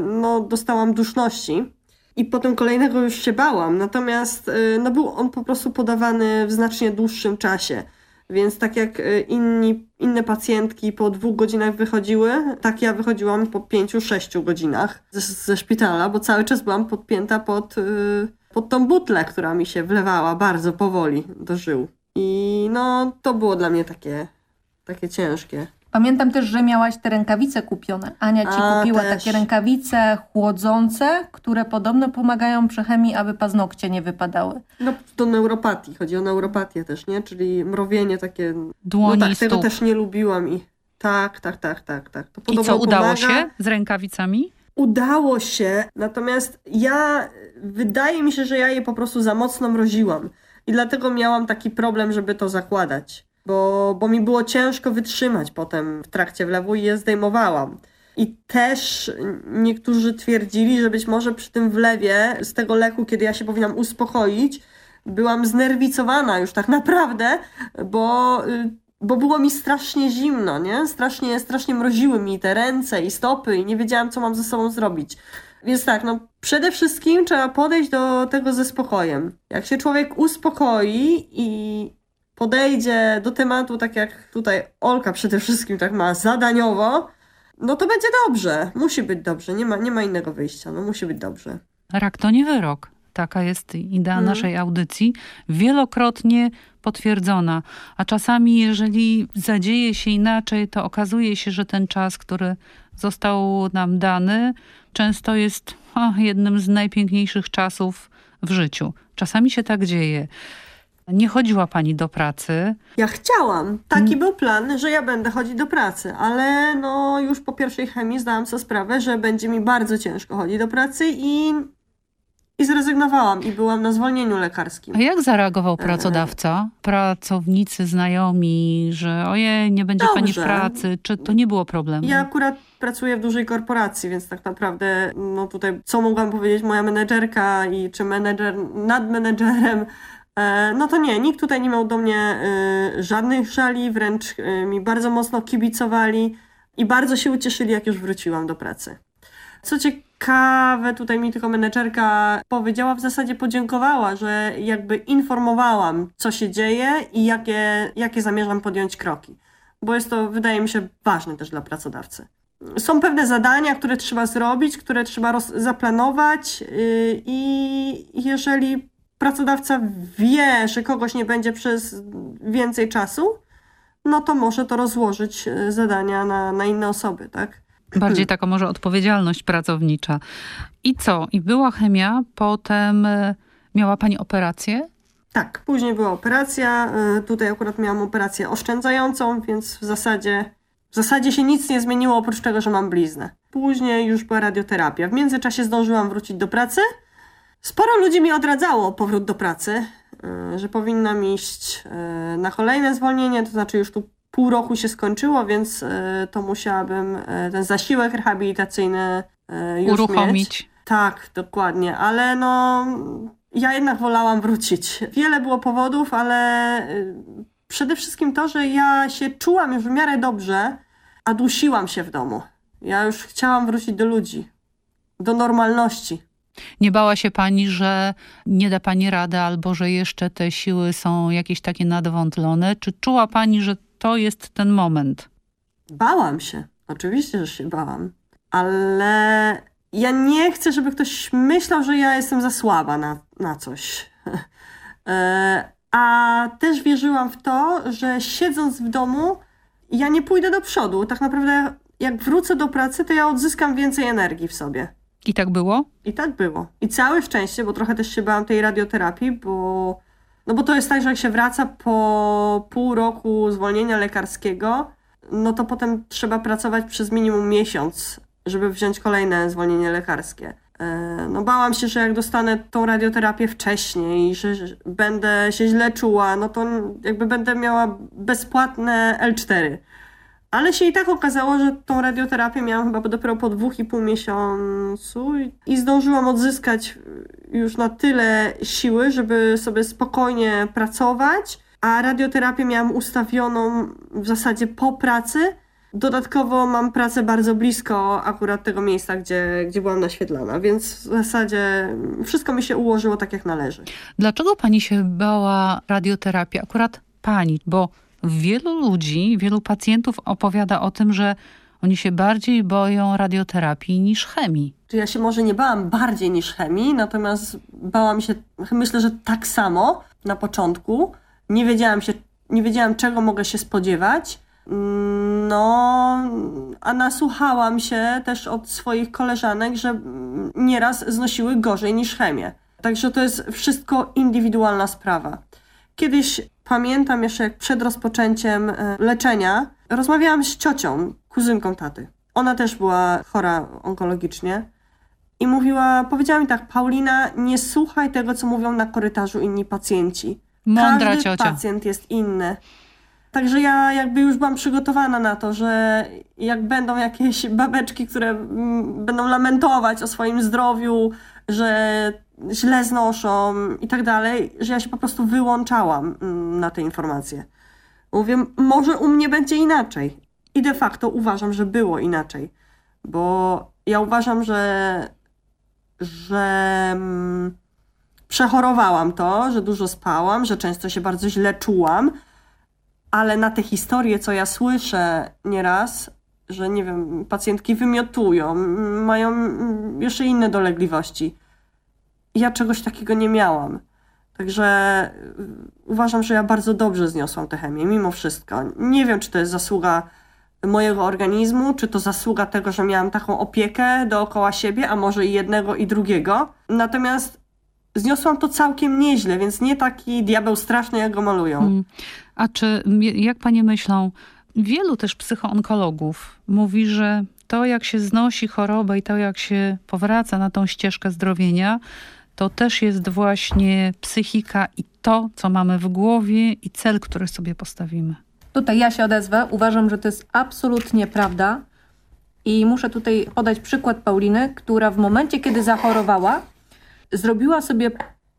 no dostałam duszności. i potem kolejnego już się bałam. Natomiast y, no, był on po prostu podawany w znacznie dłuższym czasie. Więc tak jak y, inni, inne pacjentki po dwóch godzinach wychodziły, tak ja wychodziłam po pięciu, sześciu godzinach ze, ze szpitala, bo cały czas byłam podpięta pod, y, pod tą butlę, która mi się wlewała bardzo powoli do żył. I no to było dla mnie takie, takie ciężkie. Pamiętam też, że miałaś te rękawice kupione. Ania ci A, kupiła też. takie rękawice chłodzące, które podobno pomagają przy chemii, aby paznokcie nie wypadały. No do neuropatii, chodzi o neuropatię też, nie? Czyli mrowienie takie... Dłoni no tak, tego stóp. też nie lubiłam i tak, tak, tak, tak, tak. To I podobno co, udało pomaga. się z rękawicami? Udało się, natomiast ja, wydaje mi się, że ja je po prostu za mocno mroziłam. I dlatego miałam taki problem, żeby to zakładać. Bo, bo mi było ciężko wytrzymać potem w trakcie wlewu i je zdejmowałam. I też niektórzy twierdzili, że być może przy tym wlewie z tego leku, kiedy ja się powinnam uspokoić, byłam znerwicowana już tak naprawdę, bo, bo było mi strasznie zimno, nie? Strasznie, strasznie mroziły mi te ręce i stopy i nie wiedziałam, co mam ze sobą zrobić. Więc tak, no przede wszystkim trzeba podejść do tego ze spokojem. Jak się człowiek uspokoi i podejdzie do tematu, tak jak tutaj Olka przede wszystkim tak ma zadaniowo, no to będzie dobrze. Musi być dobrze, nie ma, nie ma innego wyjścia, no musi być dobrze. Rak to nie wyrok. Taka jest idea Mhm. naszej audycji. Wielokrotnie potwierdzona. A czasami, jeżeli zadzieje się inaczej, to okazuje się, że ten czas, który został nam dany, często jest a, jednym z najpiękniejszych czasów w życiu. Czasami się tak dzieje. Nie chodziła pani do pracy. Ja chciałam. Taki był plan, że ja będę chodzić do pracy, ale no już po pierwszej chemii zdałam sobie sprawę, że będzie mi bardzo ciężko chodzić do pracy i, i zrezygnowałam i byłam na zwolnieniu lekarskim. A jak zareagował pracodawca? Pracownicy, znajomi, że ojej, nie będzie pani w Dobrze. pracy. Czy to nie było problemu? Ja akurat pracuję w dużej korporacji, więc tak naprawdę, no tutaj, co mogłam powiedzieć moja menedżerka i czy menedżer nad menedżerem, e, no to nie, nikt tutaj nie miał do mnie e, żadnych żali, wręcz e, mi bardzo mocno kibicowali i bardzo się ucieszyli, jak już wróciłam do pracy. Co ciekawe, tutaj mi tylko menedżerka powiedziała, w zasadzie podziękowała, że jakby informowałam, co się dzieje i jakie, jakie zamierzam podjąć kroki. Bo jest to, wydaje mi się, ważne też dla pracodawcy. Są pewne zadania, które trzeba zrobić, które trzeba zaplanować yy, i jeżeli pracodawca wie, że kogoś nie będzie przez więcej czasu, no to może to rozłożyć yy, zadania na, na inne osoby, tak? Bardziej taka może odpowiedzialność pracownicza. I co? I była chemia, potem e, miała pani operację? Tak, później była operacja. y, Tutaj akurat miałam operację oszczędzającą, więc w zasadzie, w zasadzie się nic nie zmieniło oprócz tego, że mam bliznę. Później już była radioterapia. W międzyczasie zdążyłam wrócić do pracy. Sporo ludzi mi odradzało powrót do pracy, y, że powinnam iść y, na kolejne zwolnienie, to znaczy już tu pół roku się skończyło, więc y, to musiałabym ten zasiłek rehabilitacyjny już Uruchomić. mieć. Tak, dokładnie, ale no ja jednak wolałam wrócić. Wiele było powodów, ale przede wszystkim to, że ja się czułam już w miarę dobrze, a dusiłam się w domu. Ja już chciałam wrócić do ludzi, do normalności. Nie bała się pani, że nie da pani rady albo że jeszcze te siły są jakieś takie nadwątlone? Czy czuła pani, że to jest ten moment? Bałam się, oczywiście, że się bałam, ale ja nie chcę, żeby ktoś myślał, że ja jestem za słaba na, na coś. <laughs> E, A też wierzyłam w to, że siedząc w domu, ja nie pójdę do przodu. Tak naprawdę, jak wrócę do pracy, to ja odzyskam więcej energii w sobie. I tak było? I tak było. I całe szczęście, bo trochę też się bałam tej radioterapii, bo, no bo to jest tak, że jak się wraca po pół roku zwolnienia lekarskiego, no to potem trzeba pracować przez minimum miesiąc, żeby wziąć kolejne zwolnienie lekarskie. E, No bałam się, że jak dostanę tą radioterapię wcześniej, że że będę się źle czuła, no to jakby będę miała bezpłatne L4. Ale się i tak okazało, że tą radioterapię miałam chyba dopiero po dwóch i pół miesiącu i- zdążyłam odzyskać już na tyle siły, żeby sobie spokojnie pracować, a radioterapię miałam ustawioną w zasadzie po pracy, Dodatkowo mam pracę bardzo blisko akurat tego miejsca, gdzie, gdzie byłam naświetlana, więc w zasadzie wszystko mi się ułożyło tak, jak należy. Dlaczego pani się bała radioterapii? Akurat pani, bo wielu ludzi, wielu pacjentów opowiada o tym, że oni się bardziej boją radioterapii niż chemii. Czy ja się może nie bałam bardziej niż chemii, natomiast bałam się, myślę, że tak samo na początku. Nie wiedziałam się, nie wiedziałam czego mogę się spodziewać. No, a nasłuchałam się też od swoich koleżanek, że nieraz znosiły gorzej niż chemię. Także to jest wszystko indywidualna sprawa. Kiedyś pamiętam jeszcze jak przed rozpoczęciem e, leczenia rozmawiałam z ciocią, kuzynką taty. Ona też była chora onkologicznie i mówiła, powiedziała mi tak, Paulina, nie słuchaj tego, co mówią na korytarzu inni pacjenci. Mądra Każdy ciocia. pacjent jest inny. Także ja jakby już byłam przygotowana na to, że jak będą jakieś babeczki, które mm, będą lamentować o swoim zdrowiu, że źle znoszą i tak dalej, że ja się po prostu wyłączałam mm, na te informacje. Mówię, może u mnie będzie inaczej. I de facto uważam, że było inaczej. Bo ja uważam, że, że mm, przechorowałam to, że dużo spałam, że często się bardzo źle czułam, ale na te historie, co ja słyszę nieraz, że nie wiem, pacjentki wymiotują, mają jeszcze inne dolegliwości. Ja czegoś takiego nie miałam. Także y, uważam, że ja bardzo dobrze zniosłam tę chemię, mimo wszystko. Nie wiem, czy to jest zasługa mojego organizmu, czy to zasługa tego, że miałam taką opiekę dookoła siebie, a może i jednego i drugiego. Natomiast zniosłam to całkiem nieźle, więc nie taki diabeł straszny, jak go malują. Mm. A czy, jak panie myślą, wielu też psychoonkologów mówi, że to jak się znosi chorobę i to jak się powraca na tą ścieżkę zdrowienia, to też jest właśnie psychika i to, co mamy w głowie i cel, który sobie postawimy. Tutaj ja się odezwę. Uważam, że to jest absolutnie prawda. I muszę tutaj podać przykład Pauliny, która w momencie, kiedy zachorowała, zrobiła sobie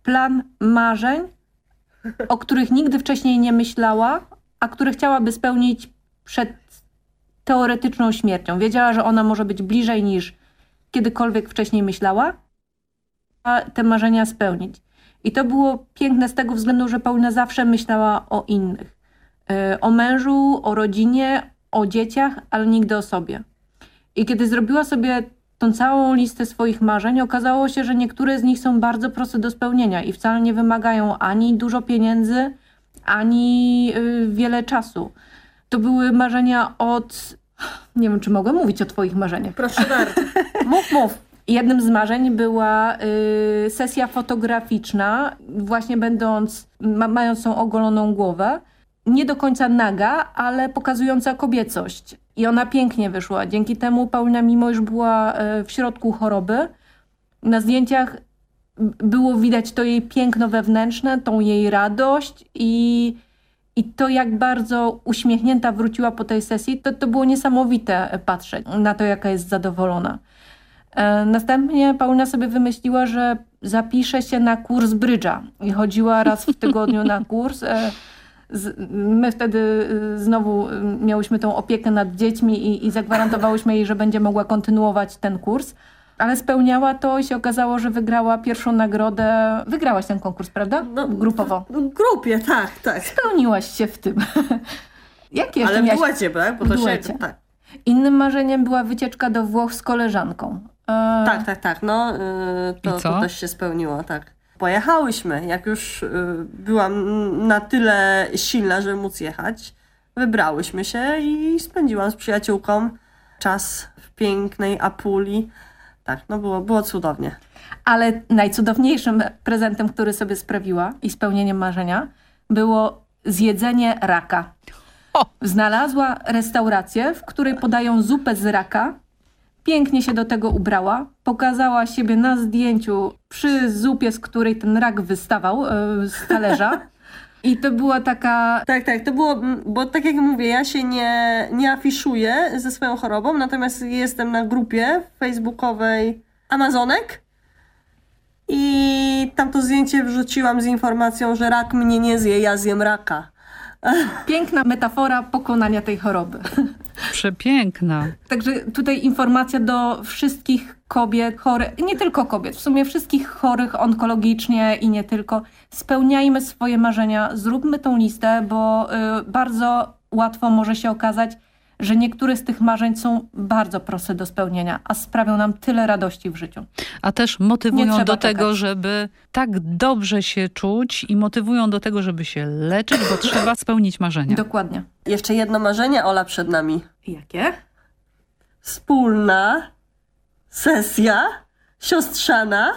plan marzeń, o których nigdy wcześniej nie myślała, a które chciałaby spełnić przed teoretyczną śmiercią. Wiedziała, że ona może być bliżej niż kiedykolwiek wcześniej myślała, a te marzenia spełnić. I to było piękne z tego względu, że Paulina zawsze myślała o innych. Yy, o mężu, o rodzinie, o dzieciach, ale nigdy o sobie. I kiedy zrobiła sobie tą całą listę swoich marzeń, okazało się, że niektóre z nich są bardzo proste do spełnienia i wcale nie wymagają ani dużo pieniędzy, ani yy, wiele czasu. To były marzenia od... Nie wiem, czy mogę mówić o twoich marzeniach. Proszę bardzo. <laughs> mów, mów. Jednym z marzeń była y, sesja fotograficzna, właśnie będąc, ma, mając tą ogoloną głowę, nie do końca naga, ale pokazująca kobiecość. I ona pięknie wyszła. Dzięki temu Paulina, mimo już była y, w środku choroby, na zdjęciach było widać to jej piękno wewnętrzne, tą jej radość i, i to, jak bardzo uśmiechnięta wróciła po tej sesji, to, to było niesamowite patrzeć na to, jaka jest zadowolona. Następnie Paulina sobie wymyśliła, że zapisze się na kurs brydża i chodziła raz w tygodniu na kurs. My wtedy znowu miałyśmy tą opiekę nad dziećmi i, i zagwarantowałyśmy jej, że będzie mogła kontynuować ten kurs. Ale spełniała to i się okazało, że wygrała pierwszą nagrodę. Wygrałaś ten konkurs, prawda? No, Grupowo. W grupie, tak, tak. Spełniłaś się w tym. <laughs> Jakie jeszcze Ale w miałaś... duecie, tak? Bo w to duecie. Się, tak. Innym marzeniem była wycieczka do Włoch z koleżanką. E... Tak, tak, tak. No, yy, to, I co? to też się spełniło, tak. Pojechałyśmy. Jak już yy, byłam na tyle silna, żeby móc jechać, wybrałyśmy się i spędziłam z przyjaciółką czas w pięknej Apulii. Tak, no było, było cudownie. Ale najcudowniejszym prezentem, który sobie sprawiła i spełnieniem marzenia było zjedzenie raka. Znalazła restaurację, w której podają zupę z raka. Pięknie się do tego ubrała. Pokazała siebie na zdjęciu przy zupie, z której ten rak wystawał yy, z talerza. <laughs> I to była taka... Tak, tak, to było, bo tak jak mówię, ja się nie, nie afiszuję ze swoją chorobą, natomiast jestem na grupie facebookowej Amazonek i tam to zdjęcie wrzuciłam z informacją, że rak mnie nie zje, ja zjem raka. <laughs> Piękna metafora pokonania tej choroby. Przepiękna. Także tutaj informacja do wszystkich kobiet chorych, nie tylko kobiet, w sumie wszystkich chorych onkologicznie i nie tylko. Spełniajmy swoje marzenia, zróbmy tą listę, bo y, bardzo łatwo może się okazać, że niektóre z tych marzeń są bardzo proste do spełnienia, a sprawią nam tyle radości w życiu. A też motywują do tego, żeby tak dobrze się czuć i motywują do tego, żeby się leczyć, bo trzeba spełnić marzenia. Dokładnie. Jeszcze jedno marzenie, Ola, przed nami. Jakie? Wspólna sesja siostrzana.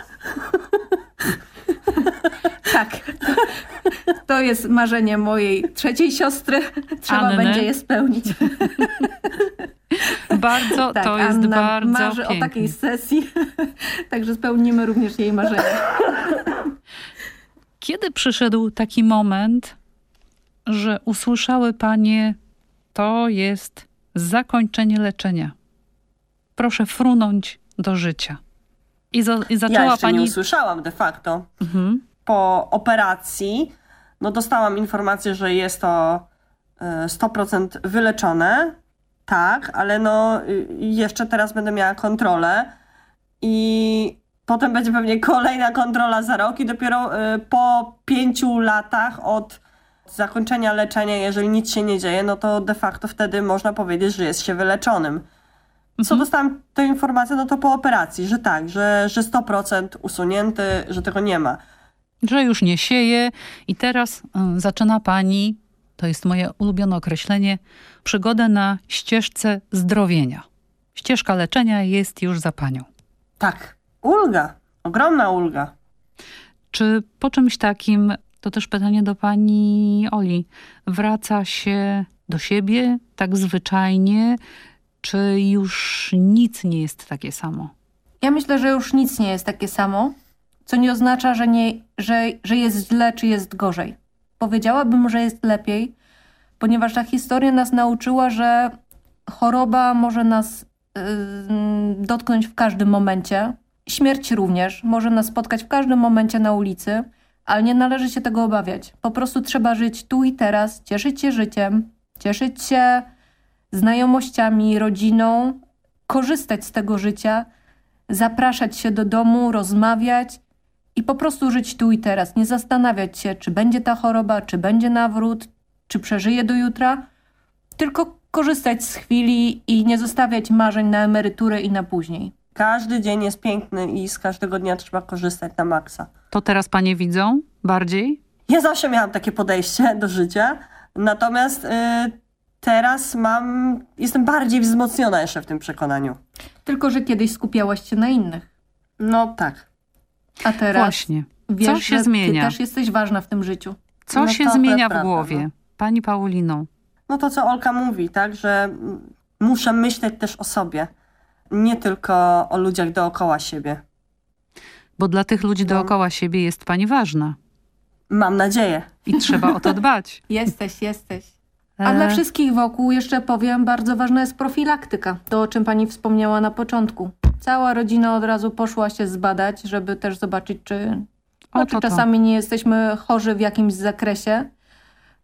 Tak. To jest marzenie mojej trzeciej siostry. Trzeba Anny. będzie je spełnić. Bardzo, Tak, to jest Anna bardzo marzy piękne. o takiej sesji, także spełnimy również jej marzenia. Kiedy przyszedł taki moment, że usłyszały panie, to jest zakończenie leczenia. Proszę frunąć do życia. I, za, i zaczęła ja jeszcze pani... nie usłyszałam de facto. Mhm. Po operacji no dostałam informację, że jest to e, 100% wyleczone. Tak, ale no y, jeszcze teraz będę miała kontrolę i potem będzie pewnie kolejna kontrola za rok i dopiero y, po pięciu latach od zakończenia leczenia, jeżeli nic się nie dzieje, no to de facto wtedy można powiedzieć, że jest się wyleczonym. Co dostałam tę informację, no to po operacji, że tak, że, że 100% usunięty, że tego nie ma. że już nie sieje i teraz y, zaczyna pani, to jest moje ulubione określenie, przygodę na ścieżce zdrowienia. Ścieżka leczenia jest już za panią. Tak, ulga, ogromna ulga. Czy po czymś takim, to też pytanie do pani Oli, wraca się do siebie tak zwyczajnie, czy już nic nie jest takie samo? Ja myślę, że już nic nie jest takie samo, co nie oznacza, że, nie, że, że jest źle czy jest gorzej. Powiedziałabym, że jest lepiej, ponieważ ta historia nas nauczyła, że choroba może nas yy, dotknąć w każdym momencie. Śmierć również może nas spotkać w każdym momencie na ulicy, ale nie należy się tego obawiać. Po prostu trzeba żyć tu i teraz, cieszyć się życiem, cieszyć się znajomościami, rodziną, korzystać z tego życia, zapraszać się do domu, rozmawiać i po prostu żyć tu i teraz. Nie zastanawiać się, czy będzie ta choroba, czy będzie nawrót, czy przeżyje do jutra, tylko korzystać z chwili i nie zostawiać marzeń na emeryturę i na później. Każdy dzień jest piękny i z każdego dnia trzeba korzystać na maksa. To teraz panie widzą bardziej? Ja zawsze miałam takie podejście do życia, natomiast y, teraz mam, jestem bardziej wzmocniona jeszcze w tym przekonaniu. Tylko, że kiedyś skupiałaś się na innych. No tak. A teraz Właśnie. wiesz, Co się że zmienia? Ty też jesteś ważna w tym życiu. Co No się zmienia w prawda, głowie? no. Pani Paulino. No to, co Olka mówi, tak, że muszę myśleć też o sobie, nie tylko o ludziach dookoła siebie. Bo dla tych ludzi No. dookoła siebie jest pani ważna. Mam nadzieję. I trzeba o to <laughs> dbać. Jesteś, jesteś. A E, dla wszystkich wokół jeszcze powiem, bardzo ważna jest profilaktyka. To, o czym pani wspomniała na początku. Cała rodzina od razu poszła się zbadać, żeby też zobaczyć, czy, no, czy czasami nie jesteśmy chorzy w jakimś zakresie.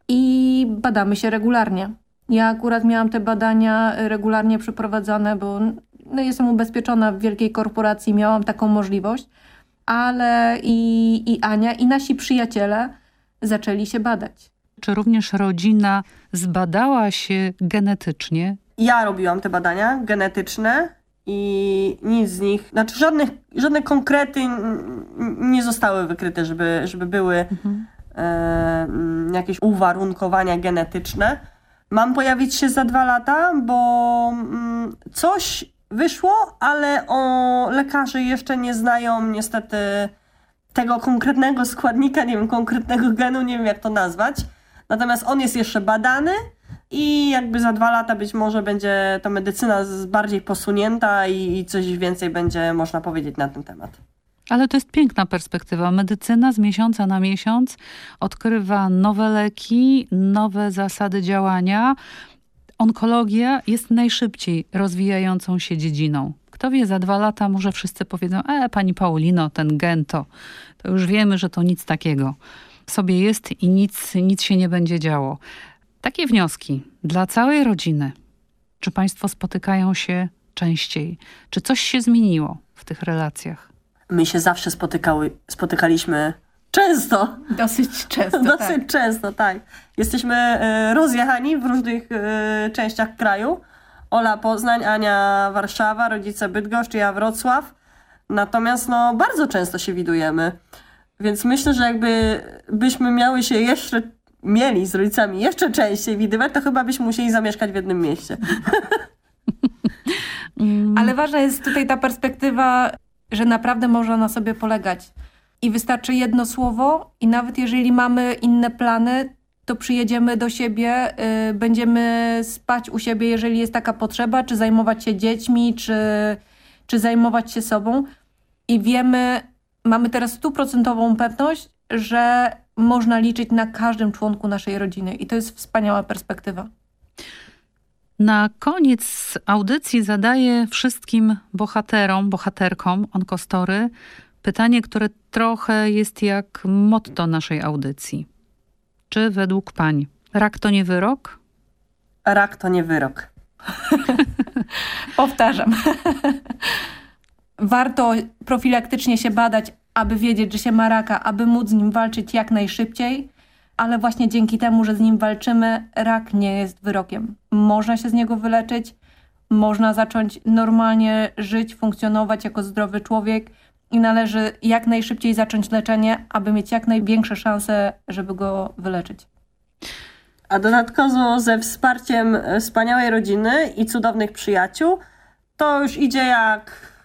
I badamy się regularnie. Ja akurat miałam te badania regularnie przeprowadzane, bo no, jestem ubezpieczona w wielkiej korporacji, miałam taką możliwość, ale i, i Ania, i nasi przyjaciele zaczęli się badać. Czy również rodzina zbadała się genetycznie? Ja robiłam te badania genetyczne i nic z nich, znaczy żadnych, żadne konkrety nie zostały wykryte, żeby, żeby były e, mm, jakieś uwarunkowania genetyczne. Mam pojawić się za dwa lata, bo mm, coś wyszło, ale o lekarze jeszcze nie znają niestety tego konkretnego składnika, nie wiem, konkretnego genu, nie wiem jak to nazwać. Natomiast on jest jeszcze badany i jakby za dwa lata być może będzie ta medycyna bardziej posunięta i, i coś więcej będzie można powiedzieć na ten temat. Ale to jest piękna perspektywa. Medycyna z miesiąca na miesiąc odkrywa nowe leki, nowe zasady działania. Onkologia jest najszybciej rozwijającą się dziedziną. Kto wie, za dwa lata może wszyscy powiedzą, e, pani Paulino, ten gen to, to już wiemy, że to nic takiego. Sobie jest i nic, nic się nie będzie działo. Takie wnioski dla całej rodziny. Czy Państwo spotykają się częściej? Czy coś się zmieniło w tych relacjach? My się zawsze spotykały, spotykaliśmy często. Dosyć często, <laughs> Dosyć tak. często, tak. Jesteśmy e, rozjechani w różnych e, częściach kraju. Ola Poznań, Ania Warszawa, rodzice Bydgoszcz, ja Wrocław. Natomiast no, bardzo często się widujemy. Więc myślę, że jakby byśmy miały się jeszcze, mieli z rodzicami jeszcze częściej widywać, to chyba byśmy musieli zamieszkać w jednym mieście. <laughs> Ale ważna jest tutaj ta perspektywa, że naprawdę można na sobie polegać. I wystarczy jedno słowo i nawet jeżeli mamy inne plany, to przyjedziemy do siebie, y, będziemy spać u siebie, jeżeli jest taka potrzeba, czy zajmować się dziećmi, czy, czy zajmować się sobą. I wiemy, mamy teraz stuprocentową pewność, że można liczyć na każdym członku naszej rodziny. I to jest wspaniała perspektywa. Na koniec audycji zadaję wszystkim bohaterom, bohaterkom Onkostory pytanie, które trochę jest jak motto naszej audycji. Czy według pań rak to nie wyrok? Rak to nie wyrok. <laughs> Powtarzam. <laughs> Warto profilaktycznie się badać, aby wiedzieć, że się ma raka, aby móc z nim walczyć jak najszybciej, ale właśnie dzięki temu, że z nim walczymy, rak nie jest wyrokiem. Można się z niego wyleczyć, można zacząć normalnie żyć, funkcjonować jako zdrowy człowiek i należy jak najszybciej zacząć leczenie, aby mieć jak największe szanse, żeby go wyleczyć. A dodatkowo ze wsparciem wspaniałej rodziny i cudownych przyjaciół, to już idzie jak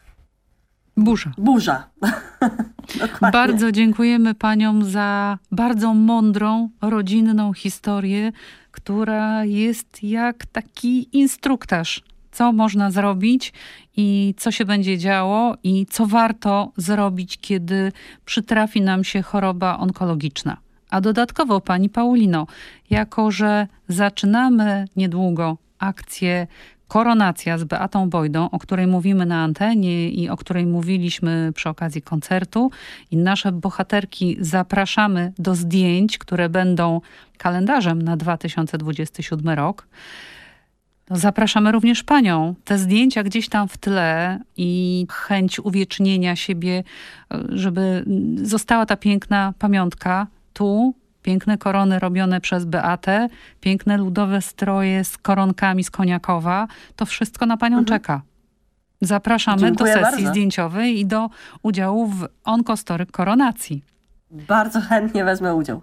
Burza. burza. <laughs> Bardzo dziękujemy paniom za bardzo mądrą, rodzinną historię, która jest jak taki instruktaż, co można zrobić i co się będzie działo i co warto zrobić, kiedy przytrafi nam się choroba onkologiczna. A dodatkowo, pani Paulino, jako że zaczynamy niedługo akcję Koronacja z Beatą Bojdą, o której mówimy na antenie i o której mówiliśmy przy okazji koncertu. I nasze bohaterki zapraszamy do zdjęć, które będą kalendarzem na 2027 rok. No, Zapraszamy również panią. Te zdjęcia gdzieś tam w tle i chęć uwiecznienia siebie, żeby została ta piękna pamiątka tu, piękne korony robione przez Beatę, piękne ludowe stroje z koronkami z Koniakowa. To wszystko na panią czeka. Zapraszamy Dziękuję do sesji bardzo. zdjęciowej i do udziału w Onkostory Koronacji. Bardzo chętnie wezmę udział.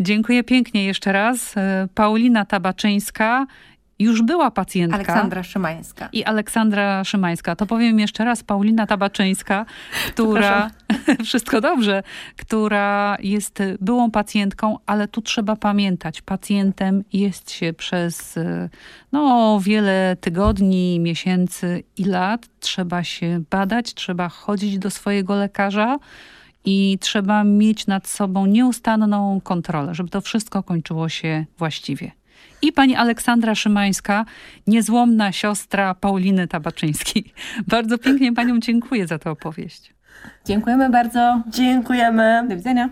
Dziękuję pięknie jeszcze raz. E, Paulina Tabaczyńska już była pacjentka. Aleksandra Szymańska. I Aleksandra Szymańska. To powiem jeszcze raz, Paulina Tabaczyńska, która, <laughs> wszystko dobrze, która jest byłą pacjentką, ale tu trzeba pamiętać, pacjentem jest się przez no, wiele tygodni, miesięcy i lat. Trzeba się badać, trzeba chodzić do swojego lekarza i trzeba mieć nad sobą nieustanną kontrolę, żeby to wszystko kończyło się właściwie i pani Aleksandra Szymańska, niezłomna siostra Pauliny Tabaczyńskiej. <laughs> Bardzo pięknie panią dziękuję za tę opowieść. Dziękujemy bardzo. Dziękujemy. Do widzenia.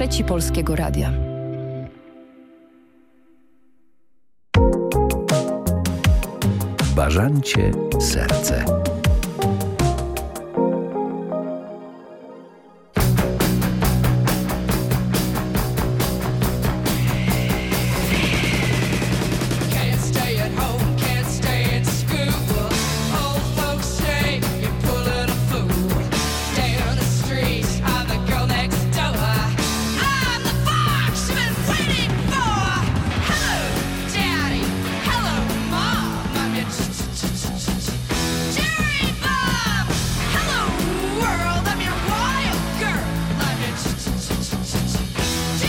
Trzeci Polskiego Radia. Bażancie serce.